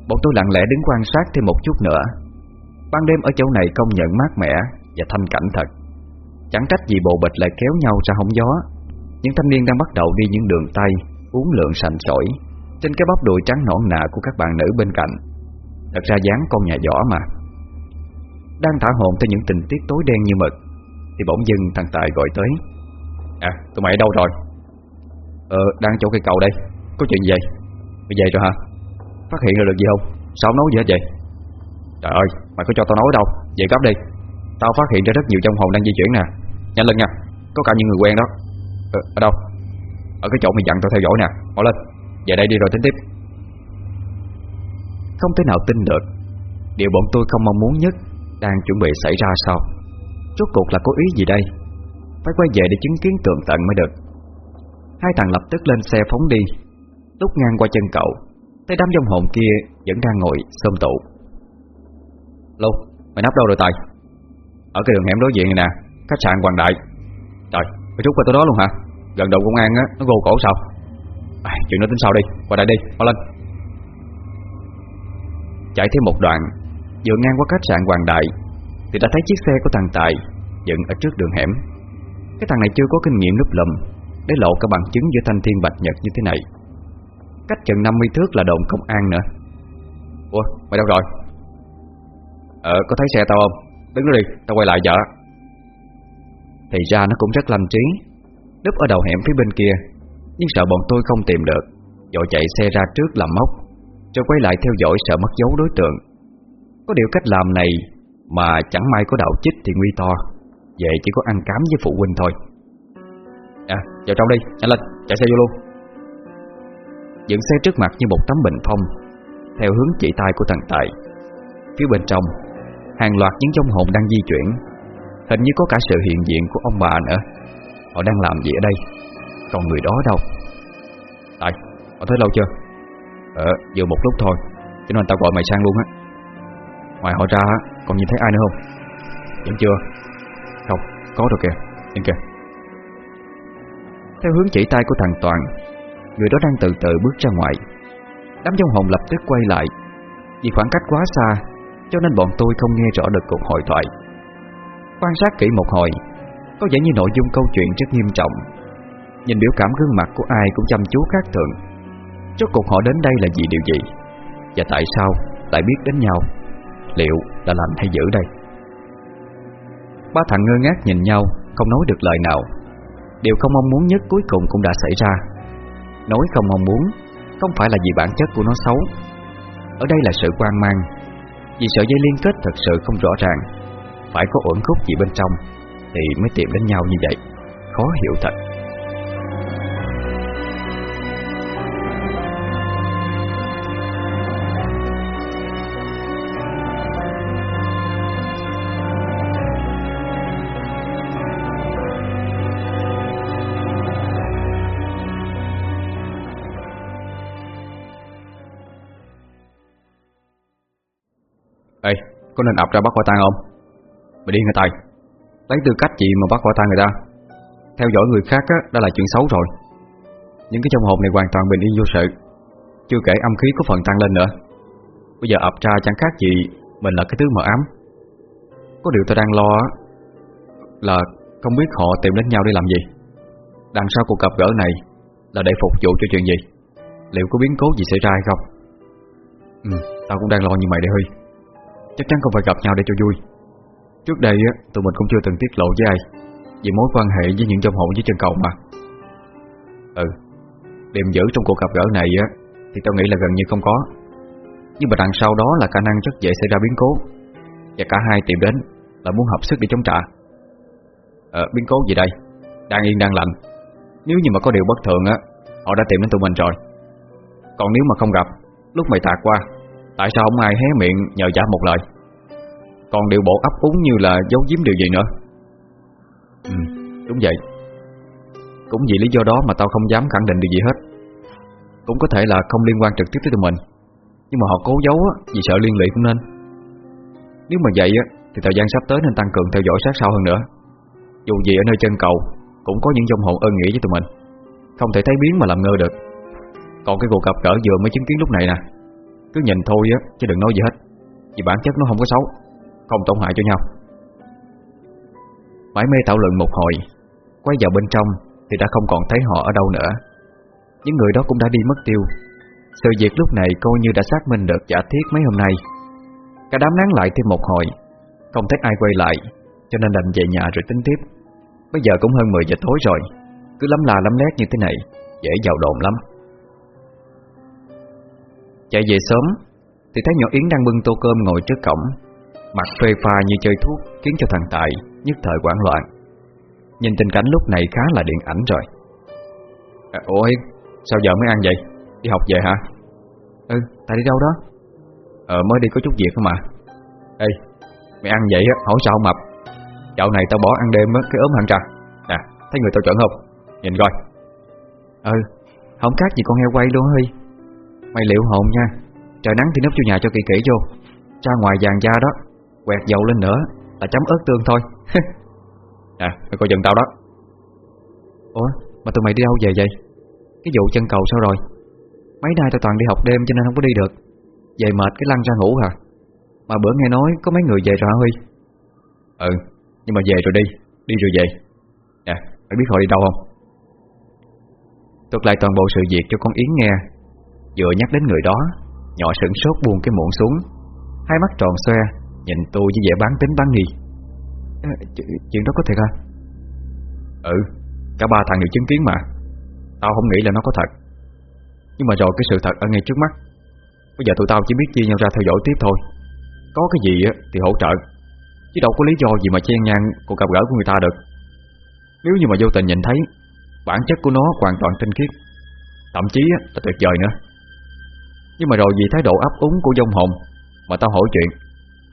Bọn tôi lặng lẽ đứng quan sát thêm một chút nữa. Ban đêm ở chỗ này công nhận mát mẻ Và thanh cảnh thật. Chẳng trách gì bộ bịch lại kéo nhau ra hóng gió. Những thanh niên đang bắt đầu đi những đường tay Uống lượng sành sỏi. Trên cái bắp đùi trắng nõn nà của các bạn nữ bên cạnh Thật ra dáng con nhà giỏ mà. Đang thả hồn tới những tình tiết tối đen như mực Thì bỗng dưng thằng Tài gọi tới. À tụi mày ở đâu rồi? Ờ đang chỗ cây cầu đây. Có chuyện gì vậy? Mày về rồi hả? Phát hiện ra được gì không? Sao không nói gì hết vậy? Trời ơi mày có cho tao nói đâu. Về gấp đi. Tao phát hiện ra rất nhiều trong hồn đang di chuyển nè. Nhanh lên nha. Có cả những người quen đó. Ờ, Ở đâu? Ở cái chỗ mày dặn tao theo dõi nè. Mau lên giờ đây đi rồi tính tiếp. Không thể nào tin được. Điều bọn tôi không mong muốn nhất Đang chuẩn bị xảy ra sao? Rốt cuộc là có ý gì đây? Phải quay về để chứng kiến tường tận mới được. Hai thằng lập tức lên xe phóng đi. Lúc ngang qua chân cậu Thấy đám dông hồn kia vẫn đang ngồi xôm tụ. Lô, mày nắp đâu rồi Tài? Ở cái đường hẻm đối diện này nè Khách sạn Hoàng Đại. Trời, mày rút qua tới đó luôn hả? Gần đầu công an á, nó gô cổ sao? À, Chuyện đó tính sau đi, qua đây đi, mau lên. Chạy thêm một đoạn Vừa ngang qua khách sạn Hoàng Đại Thì đã thấy chiếc xe của thằng Tài Dựng ở trước đường hẻm. Cái thằng này chưa có kinh nghiệm núp lùm Để lộ cả bằng chứng giữa thanh thiên bạch nhật như thế này. Cách chừng 50 thước là đồn công an nữa. Ủa, mày đâu rồi? Ờ, có thấy xe tao không? Đứng đó đi, tao quay lại vợ Thì ra nó cũng rất lành trí Núp ở đầu hẻm phía bên kia. Nhưng sợ bọn tôi không tìm được Dội chạy xe ra trước làm móc Rồi quay lại theo dõi sợ mất dấu đối tượng. Có điều cách làm này Mà chẳng may có đạo chích thì nguy to Vậy chỉ có ăn cám với phụ huynh thôi. À vào trong đi Nhanh lên chạy xe vô luôn. Dựng xe trước mặt như một tấm bình phong, Theo hướng chỉ tay của thằng Tài. Phía bên trong, Hàng loạt những trong hồn đang di chuyển, Hình như có cả sự hiện diện của ông bà nữa. Họ đang làm gì ở đây? Còn người đó đâu. Tại, họ thấy lâu chưa? Ờ, vừa một lúc thôi. Cho nên tao gọi mày sang luôn á. Ngoài họ ra còn nhìn thấy ai nữa không? Vẫn chưa? Không, có rồi kìa, nhìn kìa. Theo hướng chỉ tay của thằng Toàn Người đó đang từ từ bước ra ngoài. Đám trong hồn lập tức quay lại. Vì khoảng cách quá xa Cho nên bọn tôi không nghe rõ được cuộc hội thoại. Quan sát kỹ một hồi Có vẻ như nội dung câu chuyện rất nghiêm trọng. Nhìn biểu cảm gương mặt của ai cũng chăm chú khác thường. Rốt cuộc họ đến đây là vì điều gì? Và tại sao lại biết đến nhau? Liệu là lành hay dữ đây? Ba thằng ngơ ngác nhìn nhau, Không nói được lời nào. Điều không mong muốn nhất cuối cùng cũng đã xảy ra. Nói không mong muốn Không phải là vì bản chất của nó xấu. Ở đây là sự quan mang. Vì sợi dây liên kết thật sự không rõ ràng. Phải có uẩn khúc gì bên trong Thì mới tìm đến nhau như vậy. Khó hiểu thật. Có nên ập ra bắt quả tang không? Mày điên người Tài? Lấy tư cách gì mà bắt quả tang người ta? Theo dõi người khác á, đã là chuyện xấu rồi. Những cái trong hồn này hoàn toàn bình yên vô sự. Chưa kể âm khí có phần tăng lên nữa. Bây giờ ập ra chẳng khác gì Mình là cái thứ mờ ám. Có điều tôi đang lo Là không biết họ tìm đến nhau để làm gì. Đằng sau cuộc gặp gỡ này Là để phục vụ cho chuyện gì? Liệu có biến cố gì xảy ra hay không? Ừ, tao cũng đang lo như mày đây Huy. Chắc chắn không phải gặp nhau để cho vui. Trước đây tụi mình cũng chưa từng tiết lộ với ai Vì mối quan hệ với những trong hộ với chân cầu mà. Ừ Điểm giữ trong cuộc gặp gỡ này Thì tao nghĩ là gần như không có. Nhưng mà đằng sau đó là khả năng rất dễ xảy ra biến cố. Và cả hai tìm đến Là muốn hợp sức để chống trả. Ờ biến cố gì đây? Đang yên, đang lạnh Nếu như mà có điều bất thường á, Họ đã tìm đến tụi mình rồi. Còn nếu mà không gặp, Lúc mày tạt qua Tại sao không ai hé miệng nhờ trả một lời? Còn điều bộ ấp úng như là giấu giếm điều gì nữa? Ừ đúng vậy. Cũng vì lý do đó mà tao không dám khẳng định điều gì hết. Cũng có thể là không liên quan trực tiếp tới tụi mình. Nhưng mà họ cố giấu á, vì sợ liên lụy cũng nên. Nếu mà vậy á Thì thời gian sắp tới nên tăng cường theo dõi sát sao hơn nữa. Dù gì ở nơi chân cầu Cũng có những dòng hồn ơn nghĩa với tụi mình. Không thể thấy biến mà làm ngơ được. Còn cái cuộc gặp gỡ vừa mới chứng kiến lúc này nè cứ nhìn thôi á, chứ đừng nói gì hết. Vì bản chất nó không có xấu, Không tổn hại cho nhau. Mãi mê thảo luận một hồi, Quay vào bên trong Thì đã không còn thấy họ ở đâu nữa. Những người đó cũng đã đi mất tiêu. Sự việc lúc này coi như đã xác minh được giả thiết mấy hôm nay. Cả đám nán lại thêm một hồi, Không thấy ai quay lại, Cho nên đành về nhà rồi tính tiếp. Bây giờ cũng hơn 10 giờ tối rồi, Cứ lắm là lắm lét như thế này, Dễ vào đồn lắm. Chạy về sớm Thì thấy nhỏ Yến đang bưng tô cơm ngồi trước cổng. Mặt phê pha như chơi thuốc Khiến cho thằng Tài nhất thời hoảng loạn. Nhìn tình cảnh lúc này khá là điện ảnh rồi. À, Ủa Yến Sao giờ mới ăn vậy? Đi học về hả? Ừ Tài đi đâu đó. Ờ mới đi có chút việc không mà Ê Mày ăn vậy á hỏi sao mập? Dạo này tao bỏ ăn đêm á cái ốm hẳn ra Nè thấy người tao chuẩn không? Nhìn coi. Ừ Không khác gì con heo quay luôn Huy Mày liệu hồn nha. Trời nắng thì nấp vô nhà cho kỹ kỹ vô. Cha ngoài vàng da đó, Quẹt dầu lên nữa, Là chấm ớt tương thôi. À mày coi giận tao đó. Ủa, mà tụi mày đi đâu về vậy? Cái vụ chân cầu sao rồi? Mấy nay tao toàn đi học đêm cho nên không có đi được. Về mệt cái lăn ra ngủ hả? Mà bữa nghe nói có mấy người về rồi hả Huy? Ừ Nhưng mà về rồi đi. Đi rồi về. Nè, mày biết họ đi đâu không? Thuật lại toàn bộ sự việc cho con Yến nghe. Vừa nhắc đến người đó Nhỏ sửng sốt buông cái muỗng xuống. Hai mắt tròn xoe Nhìn tôi với vẻ bán tính bán nghi. À, Chuyện đó có thiệt à Ừ Cả ba thằng đều chứng kiến mà. Tao không nghĩ là nó có thật. Nhưng mà rồi cái sự thật ở ngay trước mắt. Bây giờ tụi tao chỉ biết chia nhau ra theo dõi tiếp thôi. Có cái gì thì hỗ trợ. Chứ đâu có lý do gì mà chen ngang cuộc gặp gỡ của người ta được. Nếu như mà vô tình nhìn thấy Bản chất của nó hoàn toàn tinh khiết. Thậm chí là tuyệt vời nữa nhưng mà rồi vì thái độ ấp úng của dông hồn Mà tao hỏi chuyện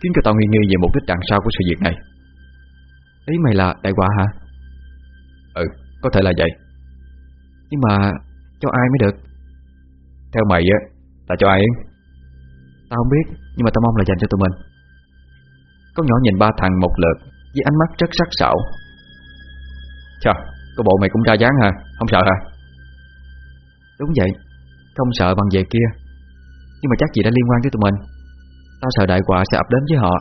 Khiến cho tao nghi nghi về mục đích đằng sau của sự việc này Ý mày là đại quả hả? Ừ, có thể là vậy Nhưng mà cho ai mới được Theo mày á Là cho ai? Tao không biết Nhưng mà tao mong là dành cho tụi mình Con nhỏ nhìn ba thằng một lượt Với ánh mắt rất sắc sảo Chà, có bộ mày cũng ra dáng hả? Không sợ hả? Đúng vậy Không sợ bằng về kia nhưng mà chắc gì đã liên quan tới tụi mình. Tao sợ đại quả sẽ ập đến với họ.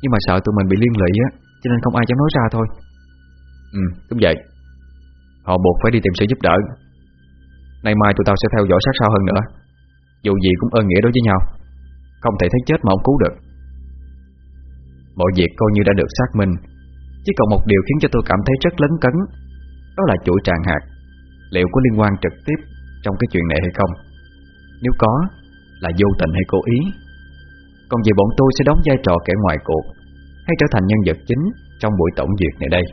Nhưng mà sợ tụi mình bị liên lụy á Cho nên không ai dám nói ra thôi. Ừ, đúng vậy. Họ buộc phải đi tìm sự giúp đỡ. Nay mai tụi tao sẽ theo dõi sát sao hơn nữa. Dù gì cũng ơn nghĩa đối với nhau. Không thể thấy chết mà không cứu được. Mọi việc coi như đã được xác minh. Chỉ còn một điều khiến cho tôi cảm thấy rất lấn cấn. Đó là chuỗi tràng hạt. Liệu có liên quan trực tiếp Trong cái chuyện này hay không? Nếu có là vô tình hay cố ý. Còn về bọn tôi sẽ đóng vai trò kẻ ngoài cuộc, Hay trở thành nhân vật chính Trong buổi tổng duyệt này đây.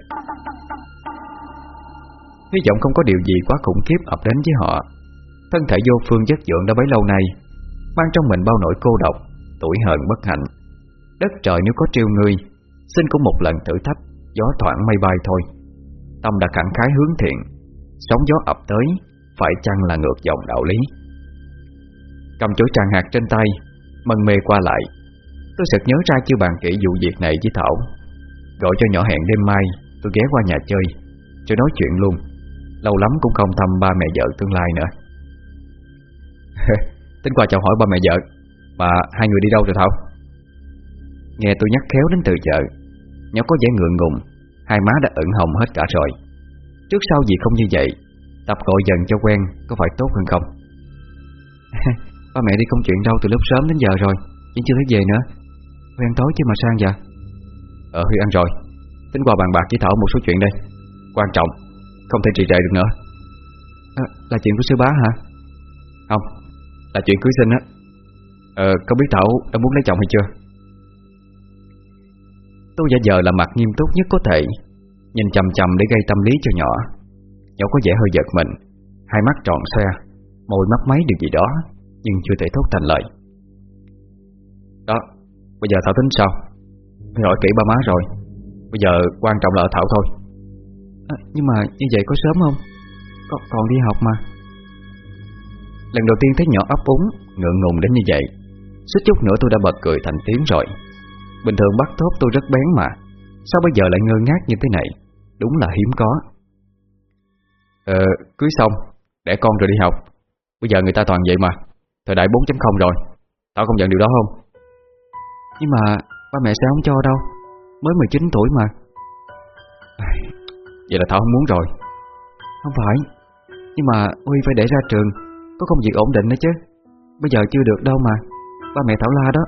Hy vọng không có điều gì quá khủng khiếp ập đến với họ. Thân thể vô phương chất dưỡng đã bấy lâu nay, Mang trong mình bao nỗi cô độc, Tuổi hờn bất hạnh. Đất trời nếu có triêu ngươi Xin cũng một lần thử thách, Gió thoảng mây bay thôi. Tâm đã khẳng khái hướng thiện, Sóng gió ập tới, Phải chăng là ngược dòng đạo lý? Cầm chổi tràng hạt trên tay, Mân mê qua lại. Tôi sực nhớ ra chưa bàn kỹ vụ việc này với Thảo. Gọi cho nhỏ hẹn đêm mai, Tôi ghé qua nhà chơi, Cho nói chuyện luôn. Lâu lắm cũng không thăm ba mẹ vợ tương lai nữa. Tính qua chào hỏi ba mẹ vợ, Mà hai người đi đâu rồi Thảo? Nghe tôi nhắc khéo đến từ chợ, Nhỏ có vẻ ngượng ngùng, Hai má đã ửng hồng hết cả rồi. Trước sau gì không như vậy, Tập gọi dần cho quen Có phải tốt hơn không? Ba mẹ đi công chuyện đâu từ lúc sớm đến giờ rồi Vẫn chưa thấy về nữa. Huy ăn tối chứ mà sang vậy Ờ Huy ăn rồi. Tính qua bàn bạc với Thảo một số chuyện đây. Quan trọng Không thể trì trệ được nữa. À, Là chuyện của sư bá hả? Không Là chuyện cưới sinh á. Ờ có biết Thảo đã muốn lấy chồng hay chưa? Tôi giả giờ là mặt nghiêm túc nhất có thể Nhìn chầm chầm để gây tâm lý cho nhỏ. Nhỏ có vẻ hơi giật mình Hai mắt tròn xoe Môi mắt máy điều gì đó Nhưng chưa thể thốt thành lời Đó Bây giờ Thảo tính sao? Tôi hỏi kỹ ba má rồi. Bây giờ quan trọng là ở Thảo thôi. À, Nhưng mà như vậy có sớm không? Con còn đi học mà. Lần đầu tiên thấy nhỏ ấp úng Ngượng ngùng đến như vậy. Suýt chút nữa tôi đã bật cười thành tiếng rồi. Bình thường bắt thốt tôi rất bén mà. Sao bây giờ lại ngơ ngác như thế này? Đúng là hiếm có. Ờ, cưới xong Đẻ con rồi đi học. Bây giờ người ta toàn vậy mà Thời đại 4.0 rồi. Tao không nhận điều đó không? Nhưng mà ba mẹ sẽ không cho đâu. Mới 19 tuổi mà. Vậy là tao không muốn rồi. Không phải. Nhưng mà Huy phải để ra trường Có công việc ổn định nữa chứ. Bây giờ chưa được đâu mà. Ba mẹ Thảo la đó.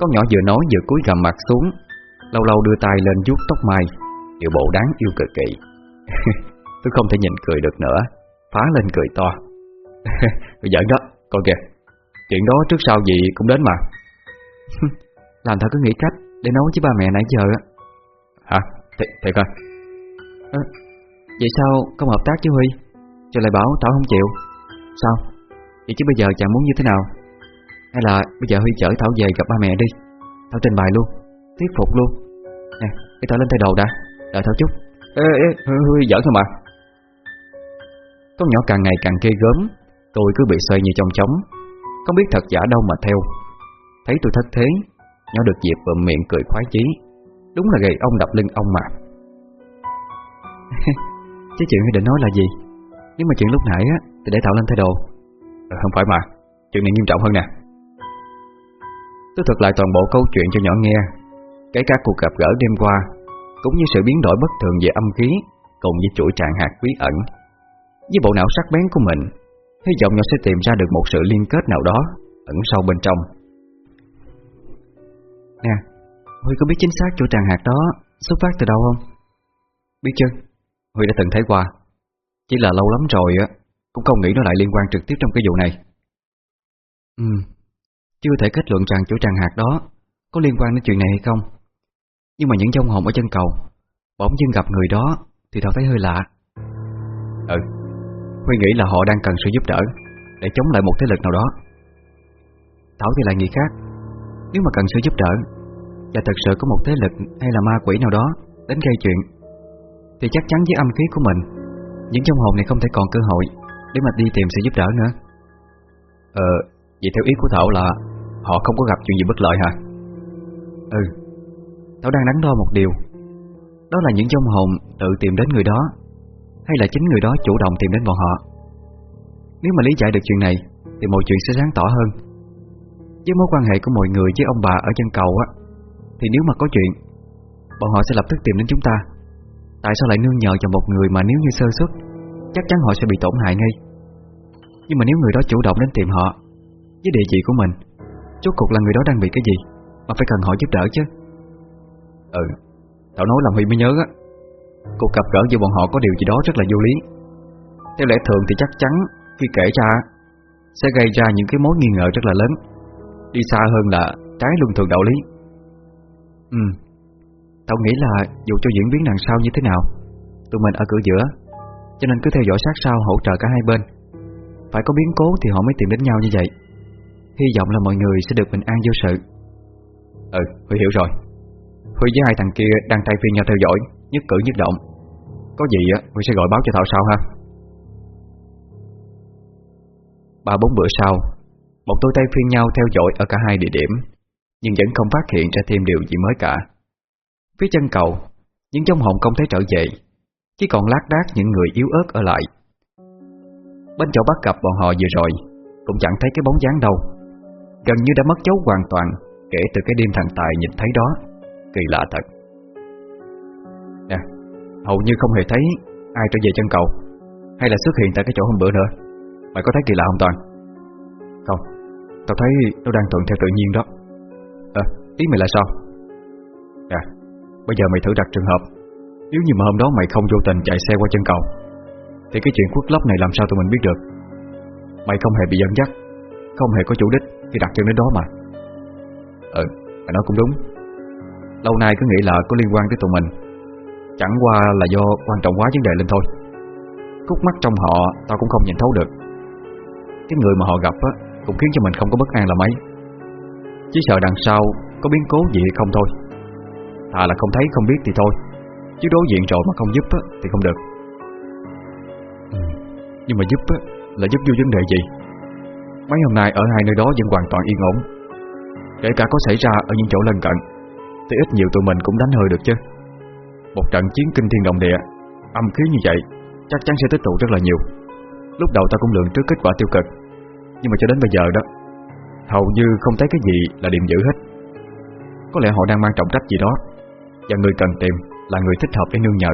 Con nhỏ vừa nói vừa cúi gầm mặt xuống Lâu lâu đưa tay lên vuốt tóc mai. Điều bộ đáng yêu cực kỳ. Tôi không thể nhìn cười được nữa. Phá lên cười to Giỡn đó, con kìa. Chuyện đó trước sau gì cũng đến mà. Làm tao cứ nghĩ cách Để nói với ba mẹ nãy giờ á. Hả? Th thiệt à Vậy sao không hợp tác với Huy? Rồi lại bảo Thảo không chịu. Sao? Vậy chứ bây giờ chàng muốn như thế nào? Hay là bây giờ Huy chở Thảo về gặp ba mẹ đi. Thảo trình bày luôn Thuyết phục luôn. Nè, cái Thảo lên thay đồ đã. Đợi Thảo chút. Ê, ê, Huy giỡn thôi mà. Con nhỏ càng ngày càng kê gớm Tôi cứ bị xoay như trong trống. Không biết thật giả đâu mà theo. Thấy tôi thất thế Nhỏ được dịp bụm miệng cười khoái chí. Đúng là gầy ông đập lưng ông mà. Chứ chuyện Huy định nói là gì? Nếu mà chuyện lúc nãy á Thì để Thảo lên thay đồ. À, Không phải mà. Chuyện này nghiêm trọng hơn nè. Tôi thuật lại toàn bộ câu chuyện cho nhỏ nghe. Kể cả cuộc gặp gỡ đêm qua Cũng như sự biến đổi bất thường về âm khí Cùng với chuỗi trạng hạt bí ẩn. Với bộ não sắc bén của mình Hy vọng nhỏ sẽ tìm ra được một sự liên kết nào đó Ẩn sâu bên trong. Nè Huy có biết chính xác chỗ tràng hạt đó Xuất phát từ đâu không? Biết chứ. Huy đã từng thấy qua. Chỉ là lâu lắm rồi á Cũng không nghĩ nó lại liên quan trực tiếp trong cái vụ này. Ừ Chưa thể kết luận rằng chủ tràng hạt đó Có liên quan đến chuyện này hay không. Nhưng mà những trong hồn ở chân cầu Bỗng dưng gặp người đó Thì tao thấy hơi lạ. Ừ Huy nghĩ là họ đang cần sự giúp đỡ Để chống lại một thế lực nào đó. Thảo thì lại nghĩ khác. Nếu mà cần sự giúp đỡ Và thật sự có một thế lực hay là ma quỷ nào đó Đến gây chuyện Thì chắc chắn với âm khí của mình Những trong hồn này không thể còn cơ hội Để mà đi tìm sự giúp đỡ nữa. Ờ Vậy theo ý của Thảo là Họ không có gặp chuyện gì bất lợi hả? Ừ. Thảo đang đắn đo một điều. Đó là những trong hồn tự tìm đến người đó hay là chính người đó chủ động tìm đến bọn họ? Nếu mà lý giải được chuyện này Thì mọi chuyện sẽ sáng tỏ hơn. Với mối quan hệ của mọi người với ông bà ở chân cầu á Thì nếu mà có chuyện Bọn họ sẽ lập tức tìm đến chúng ta. Tại sao lại nương nhờ cho một người mà nếu như sơ xuất, Chắc chắn họ sẽ bị tổn hại ngay? Nhưng mà nếu người đó chủ động đến tìm họ Với địa chỉ của mình Chốt cuộc là người đó đang bị cái gì? Mà phải cần họ giúp đỡ chứ. Ừ Tao nói làm Huy mới nhớ á. Cuộc gặp gỡ giữa bọn họ có điều gì đó rất là vô lý. Theo lẽ thường thì chắc chắn Khi kể ra Sẽ gây ra những cái mối nghi ngờ rất là lớn. Đi xa hơn là trái luân thường đạo lý. Ừ Tao nghĩ là dù cho diễn biến đằng sau như thế nào Tụi mình ở cửa giữa Cho nên cứ theo dõi sát sao hỗ trợ cả hai bên. Phải có biến cố thì họ mới tìm đến nhau như vậy. Hy vọng là mọi người sẽ được bình an vô sự. Ừ, Huy hiểu rồi. Huy với hai thằng kia đang tay phiên nhau theo dõi. Nhất cử nhất động. Có gì á, Huy sẽ gọi báo cho Thảo sau ha. Ba bốn bữa sau một đôi tay phiên nhau theo dõi ở cả hai địa điểm Nhưng vẫn không phát hiện ra thêm điều gì mới cả. Phía chân cầu Những trong hồn không thấy trở về Chỉ còn lác đác những người yếu ớt ở lại. Bên chỗ bắt gặp bọn họ vừa rồi Cũng chẳng thấy cái bóng dáng đâu. Gần như đã mất dấu hoàn toàn Kể từ cái đêm thằng Tài nhìn thấy đó. Kỳ lạ thật. Hầu như không hề thấy ai trở về chân cầu Hay là xuất hiện tại cái chỗ hôm bữa nữa. Mày có thấy kỳ lạ không Toàn? Không. Tao thấy nó đang thuận theo tự nhiên đó. À ý mày là sao? À Bây giờ mày thử đặt trường hợp. Nếu như mà hôm đó mày không vô tình chạy xe qua chân cầu Thì cái chuyện khuất lấp này làm sao tụi mình biết được? Mày không hề bị dẫn dắt, Không hề có chủ đích khi đặt chân đến đó mà. Ừ Mày nói cũng đúng. Lâu nay cứ nghĩ là có liên quan tới tụi mình. Chẳng qua là do quan trọng quá vấn đề lên thôi. Khúc mắt trong họ Tao cũng không nhìn thấu được. Cái người mà họ gặp á cũng khiến cho mình không có bất an là mấy. Chỉ sợ đằng sau Có biến cố gì hay không thôi. Thà là không thấy không biết thì thôi. Chứ đối diện rồi mà không giúp á, thì không được. Ừ. Nhưng mà giúp á, là giúp vô vấn đề gì? Mấy hôm nay ở hai nơi đó vẫn hoàn toàn yên ổn. Kể cả có xảy ra ở những chỗ lân cận Thì ít nhiều tụi mình cũng đánh hơi được chứ. Một trận chiến kinh thiên động địa. Âm khí như vậy Chắc chắn sẽ tích tụ rất là nhiều. Lúc đầu ta cũng lượng trước kết quả tiêu cực nhưng mà cho đến bây giờ đó Hầu như không thấy cái gì là điểm dữ hết. Có lẽ họ đang mang trọng trách gì đó Và người cần tìm là người thích hợp để nương nhờ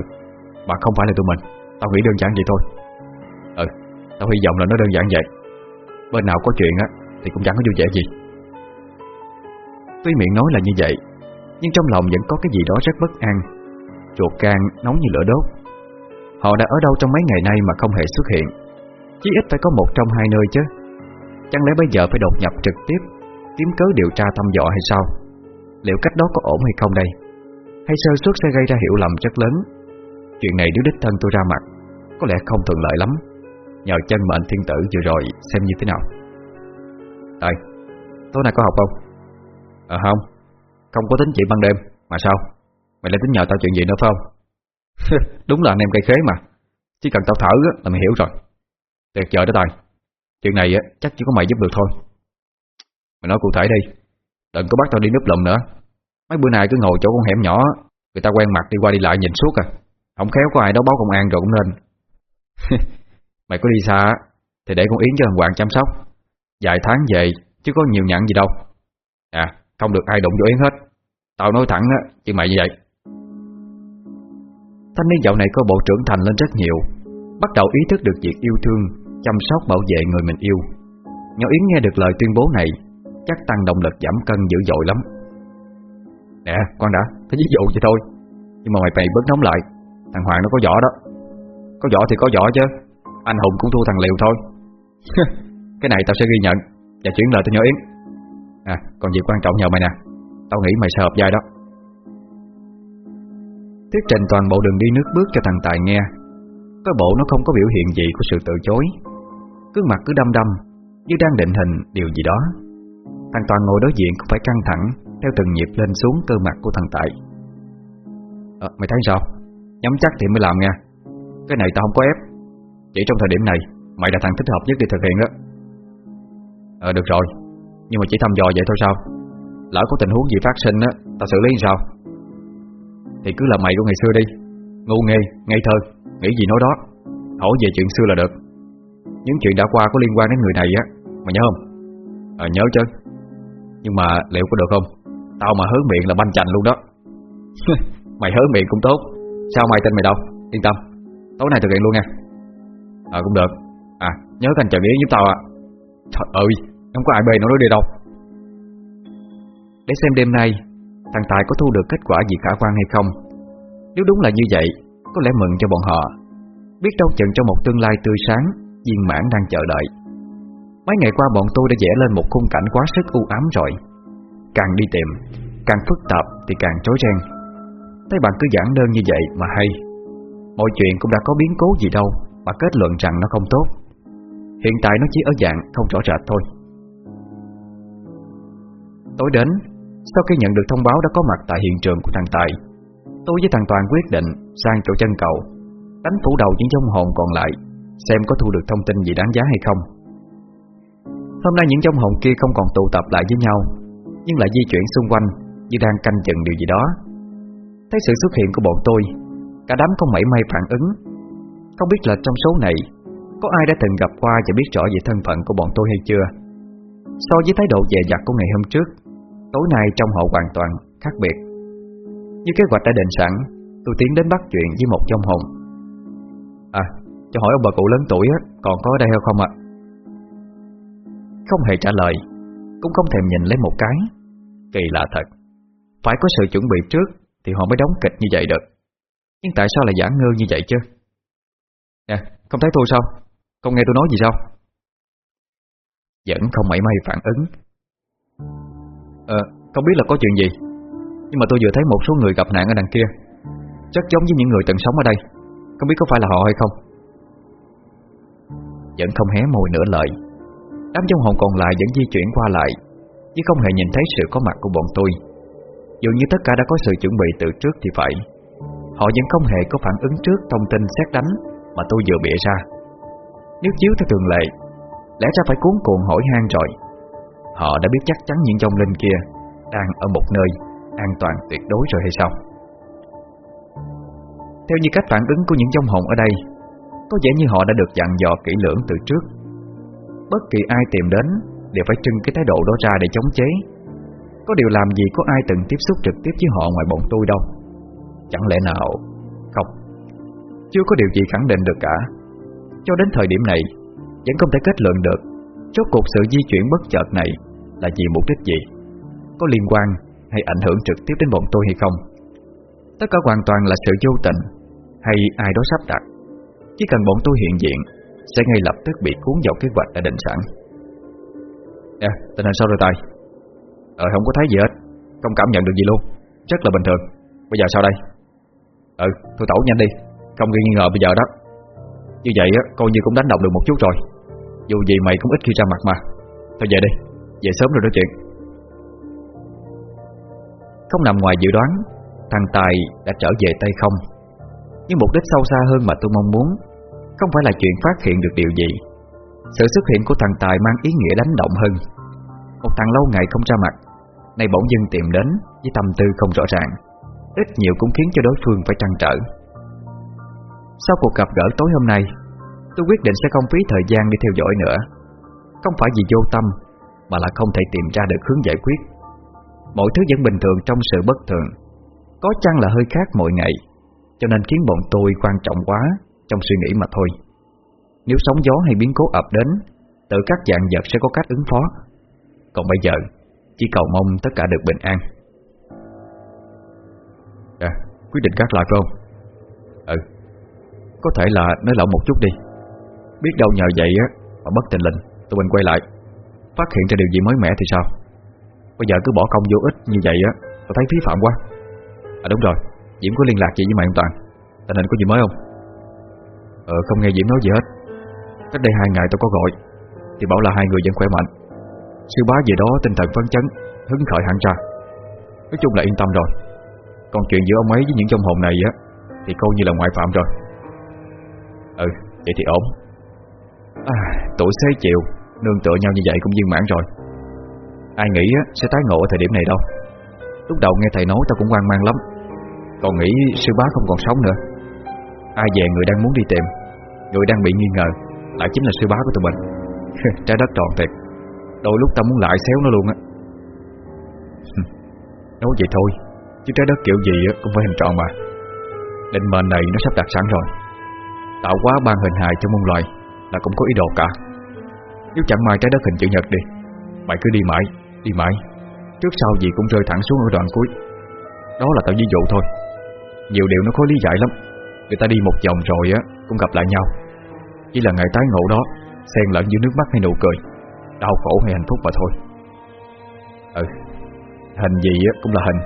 Mà không phải là tụi mình. Tao nghĩ đơn giản vậy thôi. Ừ, tao hy vọng là nó đơn giản vậy. Bên nào có chuyện á Thì cũng chẳng có vui vẻ gì. Tuy miệng nói là như vậy Nhưng trong lòng vẫn có cái gì đó rất bất an. Chuột can nóng như lửa đốt. Họ đã ở đâu trong mấy ngày nay mà không hề xuất hiện? Chí ít phải có một trong hai nơi chứ. Chẳng lẽ bây giờ phải đột nhập trực tiếp, Kiếm cớ điều tra thăm dò hay sao? Liệu cách đó có ổn hay không đây? Hay sơ suất sẽ gây ra hiểu lầm rất lớn? Chuyện này nếu đích thân tôi ra mặt, Có lẽ không thuận lợi lắm. Nhờ chân mệnh thiên tử vừa rồi Xem như thế nào? Đây, Tối nay có học không? Ờ không. Không có tính chuyện ban đêm, Mà sao? Mày lại tính nhờ tao chuyện gì nữa phải không? Đúng là anh em cây khế mà. Chỉ cần tao thở là mày hiểu rồi. Tuyệt vời đó Tài Chuyện này chắc chỉ có mày giúp được thôi. Mày nói cụ thể đi. Đừng có bắt tao đi núp lùm nữa. Mấy bữa nay cứ ngồi chỗ con hẻm nhỏ Người ta quen mặt đi qua đi lại nhìn suốt à. Không khéo có ai đó báo công an rồi cũng nên. Mày có đi xa Thì để con Yến cho thằng Hoàng chăm sóc. Vài tháng về, chứ có nhiều nhặn gì đâu. À không được ai đụng vô Yến hết. Tao nói thẳng á, chứ mày như vậy. Thanh niên dạo này có bộ trưởng thành lên rất nhiều, Bắt đầu ý thức được việc yêu thương, Chăm sóc bảo vệ người mình yêu. Nhỏ Yến nghe được lời tuyên bố này, Chắc tăng động lực giảm cân dữ dội lắm. Nè, con đã Thấy ví dụ vậy thôi. Nhưng mà mày phải bớt nóng lại, Thằng Hoàng nó có võ đó. Có võ thì có võ chứ, Anh Hùng cũng thua thằng Liều thôi. Cái này tao sẽ ghi nhận Và chuyển lời cho nhỏ Yến. À còn việc quan trọng nhờ mày nè, Tao nghĩ mày sẽ hợp vai đó. Thuyết trình toàn bộ đường đi nước bước cho thằng Tài nghe. Có bộ nó không có biểu hiện gì của sự từ chối. Cứ mặt cứ đâm đâm Như đang định hình điều gì đó. Thằng Toàn ngồi đối diện cũng phải căng thẳng Theo từng nhịp lên xuống cơ mặt của thằng Tài. À, Mày thấy sao? Nhắm chắc thì mới làm nha. Cái này tao không có ép. Chỉ trong thời điểm này Mày là thằng thích hợp nhất để thực hiện đó Ờ được rồi. Nhưng mà chỉ thăm dò vậy thôi sao? Lỡ có tình huống gì phát sinh á Tao xử lý sao? Thì cứ là mày của ngày xưa đi. Ngu nghê, ngây thơ Nghĩ gì nói đó. Hỏi về chuyện xưa là được. Những chuyện đã qua có liên quan đến người này á Mày nhớ không? Ờ nhớ chứ. Nhưng mà liệu có được không? Tao mà hớ miệng là banh chành luôn đó. Mày hớ miệng cũng tốt. Sao mày tin mày đâu? Yên tâm. Tối nay thực hiện luôn nha. Ờ cũng được. À nhớ thành trời Yến giúp tao à Trời ơi Không có ai bê nó nói đi đâu. Để xem đêm nay Thằng Tài có thu được kết quả gì khả quan hay không? Nếu đúng là như vậy, Có lẽ mừng cho bọn họ. Biết đâu chừng cho một tương lai tươi sáng, Viên mãn đang chờ đợi. Mấy ngày qua bọn tôi đã vẽ lên một khung cảnh quá sức u ám rồi. Càng đi tìm, Càng phức tạp thì càng trối ren. Thấy bạn cứ giảng đơn như vậy mà hay. Mọi chuyện cũng đã có biến cố gì đâu, Mà kết luận rằng nó không tốt. Hiện tại nó chỉ ở dạng không rõ rệt thôi. Tối đến sau khi nhận được thông báo đã có mặt tại hiện trường của thằng Tài, Tôi với thằng Toàn quyết định Sang chỗ chân cầu, Đánh phủ đầu những dông hồn còn lại, Xem có thu được thông tin gì đáng giá hay không. Hôm nay những dông hồn kia không còn tụ tập lại với nhau, Nhưng lại di chuyển xung quanh Như đang canh chừng điều gì đó. Thấy sự xuất hiện của bọn tôi, Cả đám không mảy may phản ứng. Không biết là trong số này, Có ai đã từng gặp qua và biết rõ về thân phận của bọn tôi hay chưa? So với thái độ dè dặt của ngày hôm trước Tối nay trong hộ hoàn toàn khác biệt. Như kế hoạch đã định sẵn Tôi tiến đến bắt chuyện với một trong hồn. À cho hỏi ông bà cụ lớn tuổi á, Còn có ở đây hay không ạ? Không hề trả lời Cũng không thèm nhìn lấy một cái. Kỳ lạ thật Phải có sự chuẩn bị trước Thì họ mới đóng kịch như vậy được. Nhưng tại sao lại giả ngơ như vậy chứ? Nè không thấy tôi sao? Không nghe tôi nói gì sao? Vẫn không mảy may phản ứng. Ờ không biết là có chuyện gì. Nhưng mà tôi vừa thấy một số người gặp nạn ở đằng kia. Rất giống với những người từng sống ở đây. Không biết có phải là họ hay không. Vẫn không hé môi nửa lời. Đám trong hồn còn lại vẫn di chuyển qua lại chứ không hề nhìn thấy sự có mặt của bọn tôi. Dường như tất cả đã có sự chuẩn bị từ trước thì phải. Họ vẫn không hề có phản ứng trước thông tin xét đánh Mà tôi vừa bịa ra. Nếu chiếu theo thường lệ, Lẽ ra phải cuốn cuồng hỏi han rồi. Họ đã biết chắc chắn những dòng linh kia Đang ở một nơi An toàn tuyệt đối rồi hay sao? Theo như cách phản ứng của những dòng hồn ở đây, Có vẻ như họ đã được dặn dò kỹ lưỡng từ trước. Bất kỳ ai tìm đến Đều phải trưng cái thái độ đó ra để chống chế. Có điều làm gì có ai từng tiếp xúc trực tiếp với họ ngoài bọn tôi đâu. Chẳng lẽ nào? Không. Chưa có điều gì khẳng định được cả. Cho đến thời điểm này, Vẫn không thể kết luận được. Chốt cuộc sự di chuyển bất chợt này là vì mục đích gì? Có liên quan hay ảnh hưởng trực tiếp đến bọn tôi hay không? Tất cả hoàn toàn là sự vô tình Hay ai đó sắp đặt. Chỉ cần bọn tôi hiện diện Sẽ ngay lập tức bị cuốn vào kế hoạch đã định sẵn. Nè, tình hình sao rồi Tài? Ờ không có thấy gì hết. Không cảm nhận được gì luôn. Rất là bình thường. Bây giờ sao đây? Ừ, thôi tẩu nhanh đi. Không gây nghi ngờ bây giờ đó. Như vậy á, coi như cũng đánh động được một chút rồi. Dù gì mày cũng ít khi ra mặt mà. Thôi về đi, về sớm rồi nói chuyện Không nằm ngoài dự đoán, Thằng Tài đã trở về tay không. Nhưng mục đích sâu xa hơn mà tôi mong muốn, Không phải là chuyện phát hiện được điều gì. Sự xuất hiện của thằng Tài mang ý nghĩa đánh động hơn. Một thằng lâu ngày không ra mặt, Nay bỗng dưng tìm đến Với tâm tư không rõ ràng. Ít nhiều cũng khiến cho đối phương phải trăn trở. Sau cuộc gặp gỡ tối hôm nay, Tôi quyết định sẽ không phí thời gian đi theo dõi nữa. Không phải vì vô tâm mà là không thể tìm ra được hướng giải quyết. Mọi thứ vẫn bình thường trong sự bất thường. Có chăng là hơi khác mọi ngày, Cho nên khiến bọn tôi quan trọng quá Trong suy nghĩ mà thôi. Nếu sóng gió hay biến cố ập đến, Tự các dạng vật sẽ có cách ứng phó. Còn bây giờ, Chỉ cầu mong tất cả được bình an. À quyết định cắt lại phải không? Ừ. Có thể là nói lỏng một chút đi. Biết đâu nhờ vậy á Mà bất tình lệnh Tụi mình quay lại. Phát hiện ra điều gì mới mẻ thì sao? Bây giờ cứ bỏ công vô ích như vậy á Tôi thấy phí phạm quá. À đúng rồi Diễm có liên lạc gì với mày không Toàn. Tình hình có gì mới không? Ờ không nghe Diễm nói gì hết. Cách đây hai ngày tôi có gọi Thì bảo là hai người vẫn khỏe mạnh. Sư bá về đó tinh thần phấn chấn Hứng khởi hẳn ra. Nói chung là yên tâm rồi. Còn chuyện giữa ông ấy với những trong hồn này á Thì coi như là ngoại phạm rồi. Ừ vậy thì ổn. À, Tuổi xế chiều Nương tựa nhau như vậy cũng viên mãn rồi. Ai nghĩ sẽ tái ngộ ở thời điểm này đâu. Lúc đầu nghe thầy nói tao cũng hoang mang lắm. Còn nghĩ sư bá không còn sống nữa. Ai về người đang muốn đi tìm, Người đang bị nghi ngờ, Lại chính là sư bá của tụi mình. Trái đất tròn thiệt. Đôi lúc tao muốn lại xéo nó luôn á. Nói vậy thôi, Chứ trái đất kiểu gì cũng phải hình tròn mà. Định mệnh này nó sắp đặt sẵn rồi. Tạo quá ban hình hài cho muôn loài Là cũng có ý đồ cả. Nếu chẳng may trái đất hình chữ nhật đi Mày cứ đi mãi, đi mãi. Trước sau gì cũng rơi thẳng xuống ở đoạn cuối. Đó là tao ví dụ thôi. Nhiều điều nó khó lý giải lắm. Người ta đi một vòng rồi á Cũng gặp lại nhau. Chỉ là ngày tái ngộ đó Xen lẫn giữa nước mắt hay nụ cười Đau khổ hay hạnh phúc mà thôi. Ừ Hình gì á cũng là hình.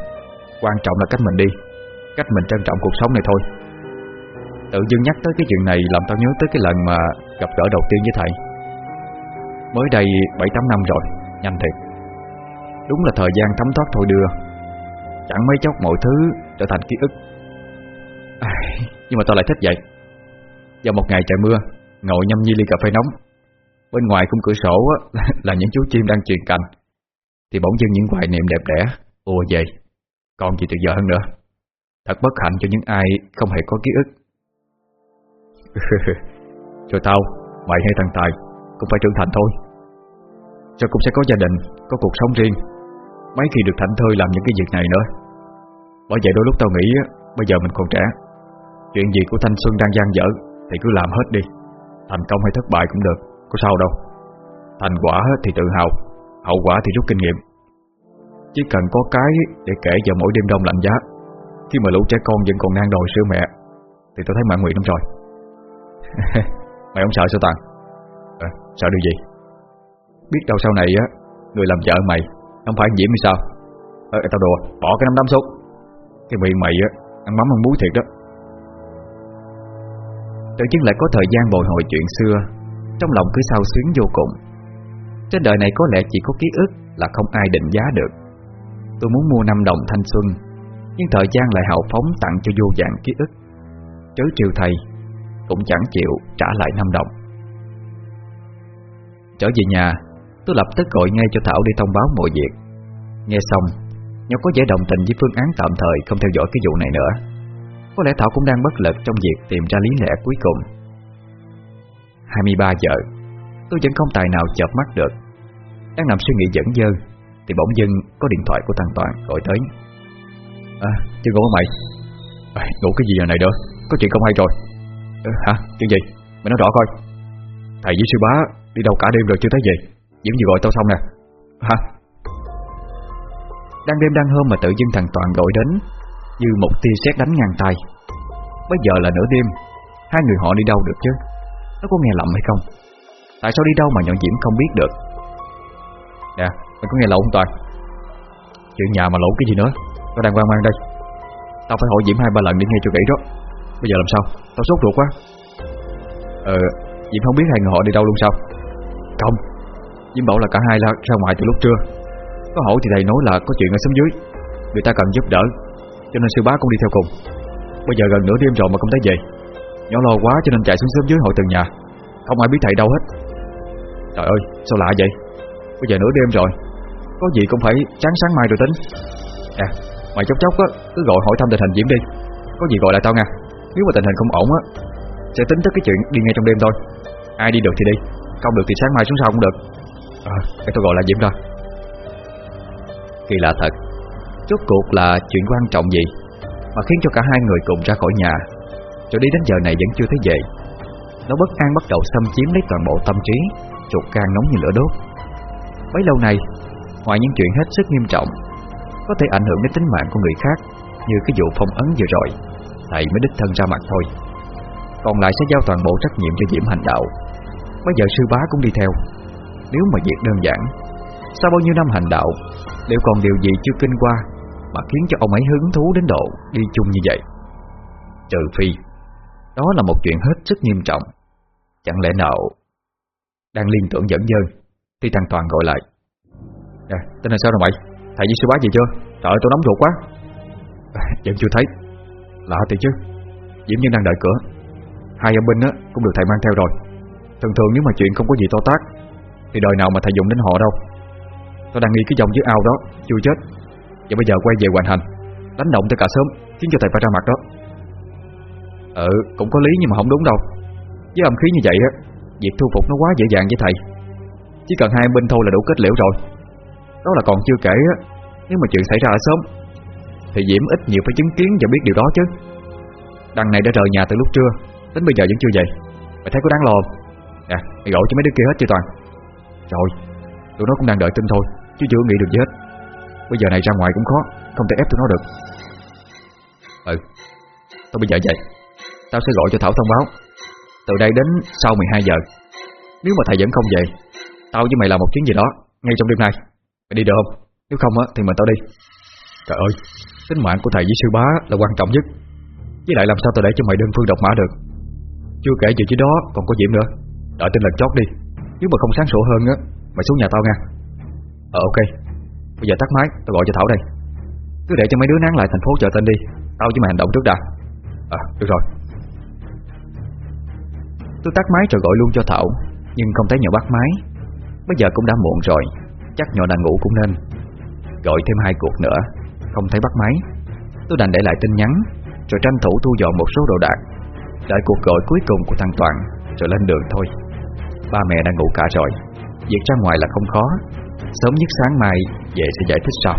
Quan trọng là cách mình đi Cách mình trân trọng cuộc sống này thôi. Tự dưng nhắc tới cái chuyện này Làm tao nhớ tới cái lần mà gặp gỡ đầu tiên với thầy. Mới đây 7-8 năm rồi Nhanh thiệt. Đúng là thời gian thấm thoát thôi đưa. Chẳng mấy chốc mọi thứ trở thành ký ức. À, Nhưng mà tao lại thích vậy. Vào một ngày trời mưa Ngồi nhâm nhi ly cà phê nóng. Bên ngoài khung cửa sổ á, là những chú chim đang truyền cành. Thì bỗng dưng những hoài niệm đẹp đẽ ùa về. Còn gì tuyệt vời hơn nữa. Thật bất hạnh cho những ai không hề có ký ức. Rồi tao, mày hay thằng Tài Cũng phải trưởng thành thôi. Rồi cũng sẽ có gia đình Có cuộc sống riêng. Mấy khi được thảnh thơi làm những cái việc này nữa. Bởi vậy đôi lúc tao nghĩ Bây giờ mình còn trẻ. Chuyện gì của thanh xuân đang gian dở Thì cứ làm hết đi. Thành công hay thất bại cũng được Có sao đâu. Thành quả thì tự hào Hậu quả thì rút kinh nghiệm. Chỉ cần có cái để kể vào mỗi đêm đông lạnh giá. Khi mà lũ trẻ con vẫn còn nang đòi sữa mẹ Thì tao thấy mãn nguyện lắm rồi. Mày không sợ sao tàng? à, ờ, Sợ điều gì? Biết đâu sau này á Người làm vợ mày Không phải Diễm hay sao? Ê, tao đùa Bỏ cái năm đấm xuống. Cái miệng mày á Ăn mắm ăn muối thiệt đó. Tự nhiên lại có thời gian bồi hồi chuyện xưa Trong lòng cứ sao xuyến vô cùng. Trên đời này có lẽ chỉ có ký ức Là không ai định giá được. Tôi muốn mua năm đồng thanh xuân Nhưng thời gian lại hào phóng tặng cho vô dạng ký ức. Chớ triều thầy Cũng chẳng chịu trả lại năm đồng. Trở về nhà Tôi lập tức gọi ngay cho Thảo đi thông báo mọi việc. Nghe xong Nhau có vẻ đồng tình với phương án tạm thời Không theo dõi cái vụ này nữa. Có lẽ Thảo cũng đang bất lực trong việc tìm ra lý lẽ cuối cùng. 23 giờ Tôi vẫn không tài nào chợp mắt được. Đang nằm suy nghĩ dẫn dơ Thì bỗng dưng có điện thoại của thằng Toàn gọi tới. À, chưa ngủ mày. À, Ngủ cái gì giờ này đó? Có chuyện không hay rồi. À, Hả, chuyện gì, mày nói rõ coi. Thầy với sư bá đi đâu cả đêm rồi chưa thấy gì Diễm gì gọi tao xong nè. Hả? Đang đêm đang hôm mà tự dưng thằng Toàn gọi đến Như một tia sét đánh ngang tay. Bây giờ là nửa đêm Hai người họ đi đâu được chứ? Nó có nghe lầm hay không? Tại sao đi đâu mà nhận Diễm không biết được? Nè, mày có nghe lộn không Toàn? Chuyện nhà mà lộn cái gì nữa? Tao đang quan mang đây. Tao phải hỏi Diễm hai ba lần để nghe cho kỹ đó. Bây giờ làm sao, tao sốt ruột quá. Ờ, Diễm không biết hai người họ đi đâu luôn sao? Không Diễm bảo là cả hai ra ngoài từ lúc trưa. Có hỏi thì thầy nói là có chuyện ở xóm dưới. Người ta cần giúp đỡ, Cho nên sư bá cũng đi theo cùng. Bây giờ gần nửa đêm rồi mà không thấy về. Nhỏ lo quá cho nên chạy xuống xóm dưới hội từng nhà. Không ai biết thầy đâu hết. Trời ơi, sao lạ vậy? Bây giờ nửa đêm rồi. Có gì cũng phải sáng sáng mai rồi tính. Nè mày chốc chốc á, Cứ gọi hỏi thăm tình hình Diễm đi. Có gì gọi lại tao nha. Nếu mà tình hình không ổn á, Sẽ tính tới cái chuyện đi ngay trong đêm thôi. Ai đi được thì đi, Không được thì sáng mai xuống sau cũng được. À tôi gọi là Diễm rồi Kỳ lạ thật. Rốt cuộc là chuyện quan trọng gì Mà khiến cho cả hai người cùng ra khỏi nhà? Cho đi đến giờ này vẫn chưa thấy về. Nó bất an bắt đầu xâm chiếm lấy toàn bộ tâm trí, Chuột can nóng như lửa đốt. Bấy lâu nay, Ngoài những chuyện hết sức nghiêm trọng, Có thể ảnh hưởng đến tính mạng của người khác, Như cái vụ phong ấn vừa rồi, Thầy mới đích thân ra mặt thôi. Còn lại sẽ giao toàn bộ trách nhiệm cho Diễm hành đạo. Bây giờ sư bá cũng đi theo. Nếu mà việc đơn giản Sau bao nhiêu năm hành đạo Liệu còn điều gì chưa kinh qua Mà khiến cho ông ấy hứng thú đến độ Đi chung như vậy? Trừ phi Đó là một chuyện hết sức nghiêm trọng. Chẳng lẽ nào Đang liên tưởng dẫn dơn Thì thằng Toàn gọi lại. Nè, tên là sao rồi mày? Thầy với sư bá gì chưa? Trời ơi tôi nóng ruột quá. À, Vẫn chưa thấy. Lạ thì chứ. Diễm Nhân đang đợi cửa. Hai âm binh á, cũng được thầy mang theo rồi. Thường thường nếu mà chuyện không có gì to tác thì đời nào mà thầy dùng đến họ đâu. Tôi đang nghĩ cái dòng dưới ao đó, Chưa chết. Và bây giờ quay về hoàn hành, Đánh động tới cả sớm, Khiến cho thầy phải ra mặt đó. Ừ cũng có lý nhưng mà không đúng đâu. Với âm khí như vậy á, Việc thu phục nó quá dễ dàng với thầy. Chỉ cần hai bên thôi là đủ kết liễu rồi. Đó là còn chưa kể á, Nếu mà chuyện xảy ra ở sớm, Thì Diễm ít nhiều phải chứng kiến và biết điều đó chứ. Đằng này đã rời nhà từ lúc trưa, Đến bây giờ vẫn chưa về. Mày thấy có đáng lo không? Nè, mày gọi cho mấy đứa kia hết chưa Toàn? Rồi Tụi nó cũng đang đợi tin thôi, Chứ chưa nghĩ được gì hết. Bây giờ này ra ngoài cũng khó, Không thể ép tụi nó được. Ừ tao bây giờ vậy, Tao sẽ gọi cho Thảo thông báo. Từ đây đến sau 12 giờ, Nếu mà thầy vẫn không về, Tao với mày làm một chuyến gì đó, Ngay trong đêm nay. Mày đi được không? Nếu không á, thì mời tao đi. Trời ơi, Tính mạng của thầy với sư bá là quan trọng nhất. Với lại làm sao tao để cho mày đơn phương độc mã được? Chưa kể chuyện chứ đó còn có Diễm nữa. Đợi tin lần chót đi. Nếu mà không sáng sủa hơn á, Mày xuống nhà tao nha. Ờ ok. Bây giờ tắt máy, tao gọi cho Thảo đây. Cứ để cho mấy đứa nán lại thành phố chờ tên đi. Tao với mày hành động trước đã. À được rồi. Tôi tắt máy rồi gọi luôn cho Thảo, Nhưng không thấy nhỏ bắt máy. Bây giờ cũng đã muộn rồi, Chắc nhỏ đang ngủ cũng nên. Gọi thêm hai cuộc nữa, Không thấy bắt máy. Tôi đành để lại tin nhắn, Rồi tranh thủ thu dọn một số đồ đạc. Đợi cuộc gọi cuối cùng của thằng Toàn, Rồi lên đường thôi. Ba mẹ đang ngủ cả rồi. Việc ra ngoài là không khó. Sớm nhất sáng mai về sẽ giải thích sau.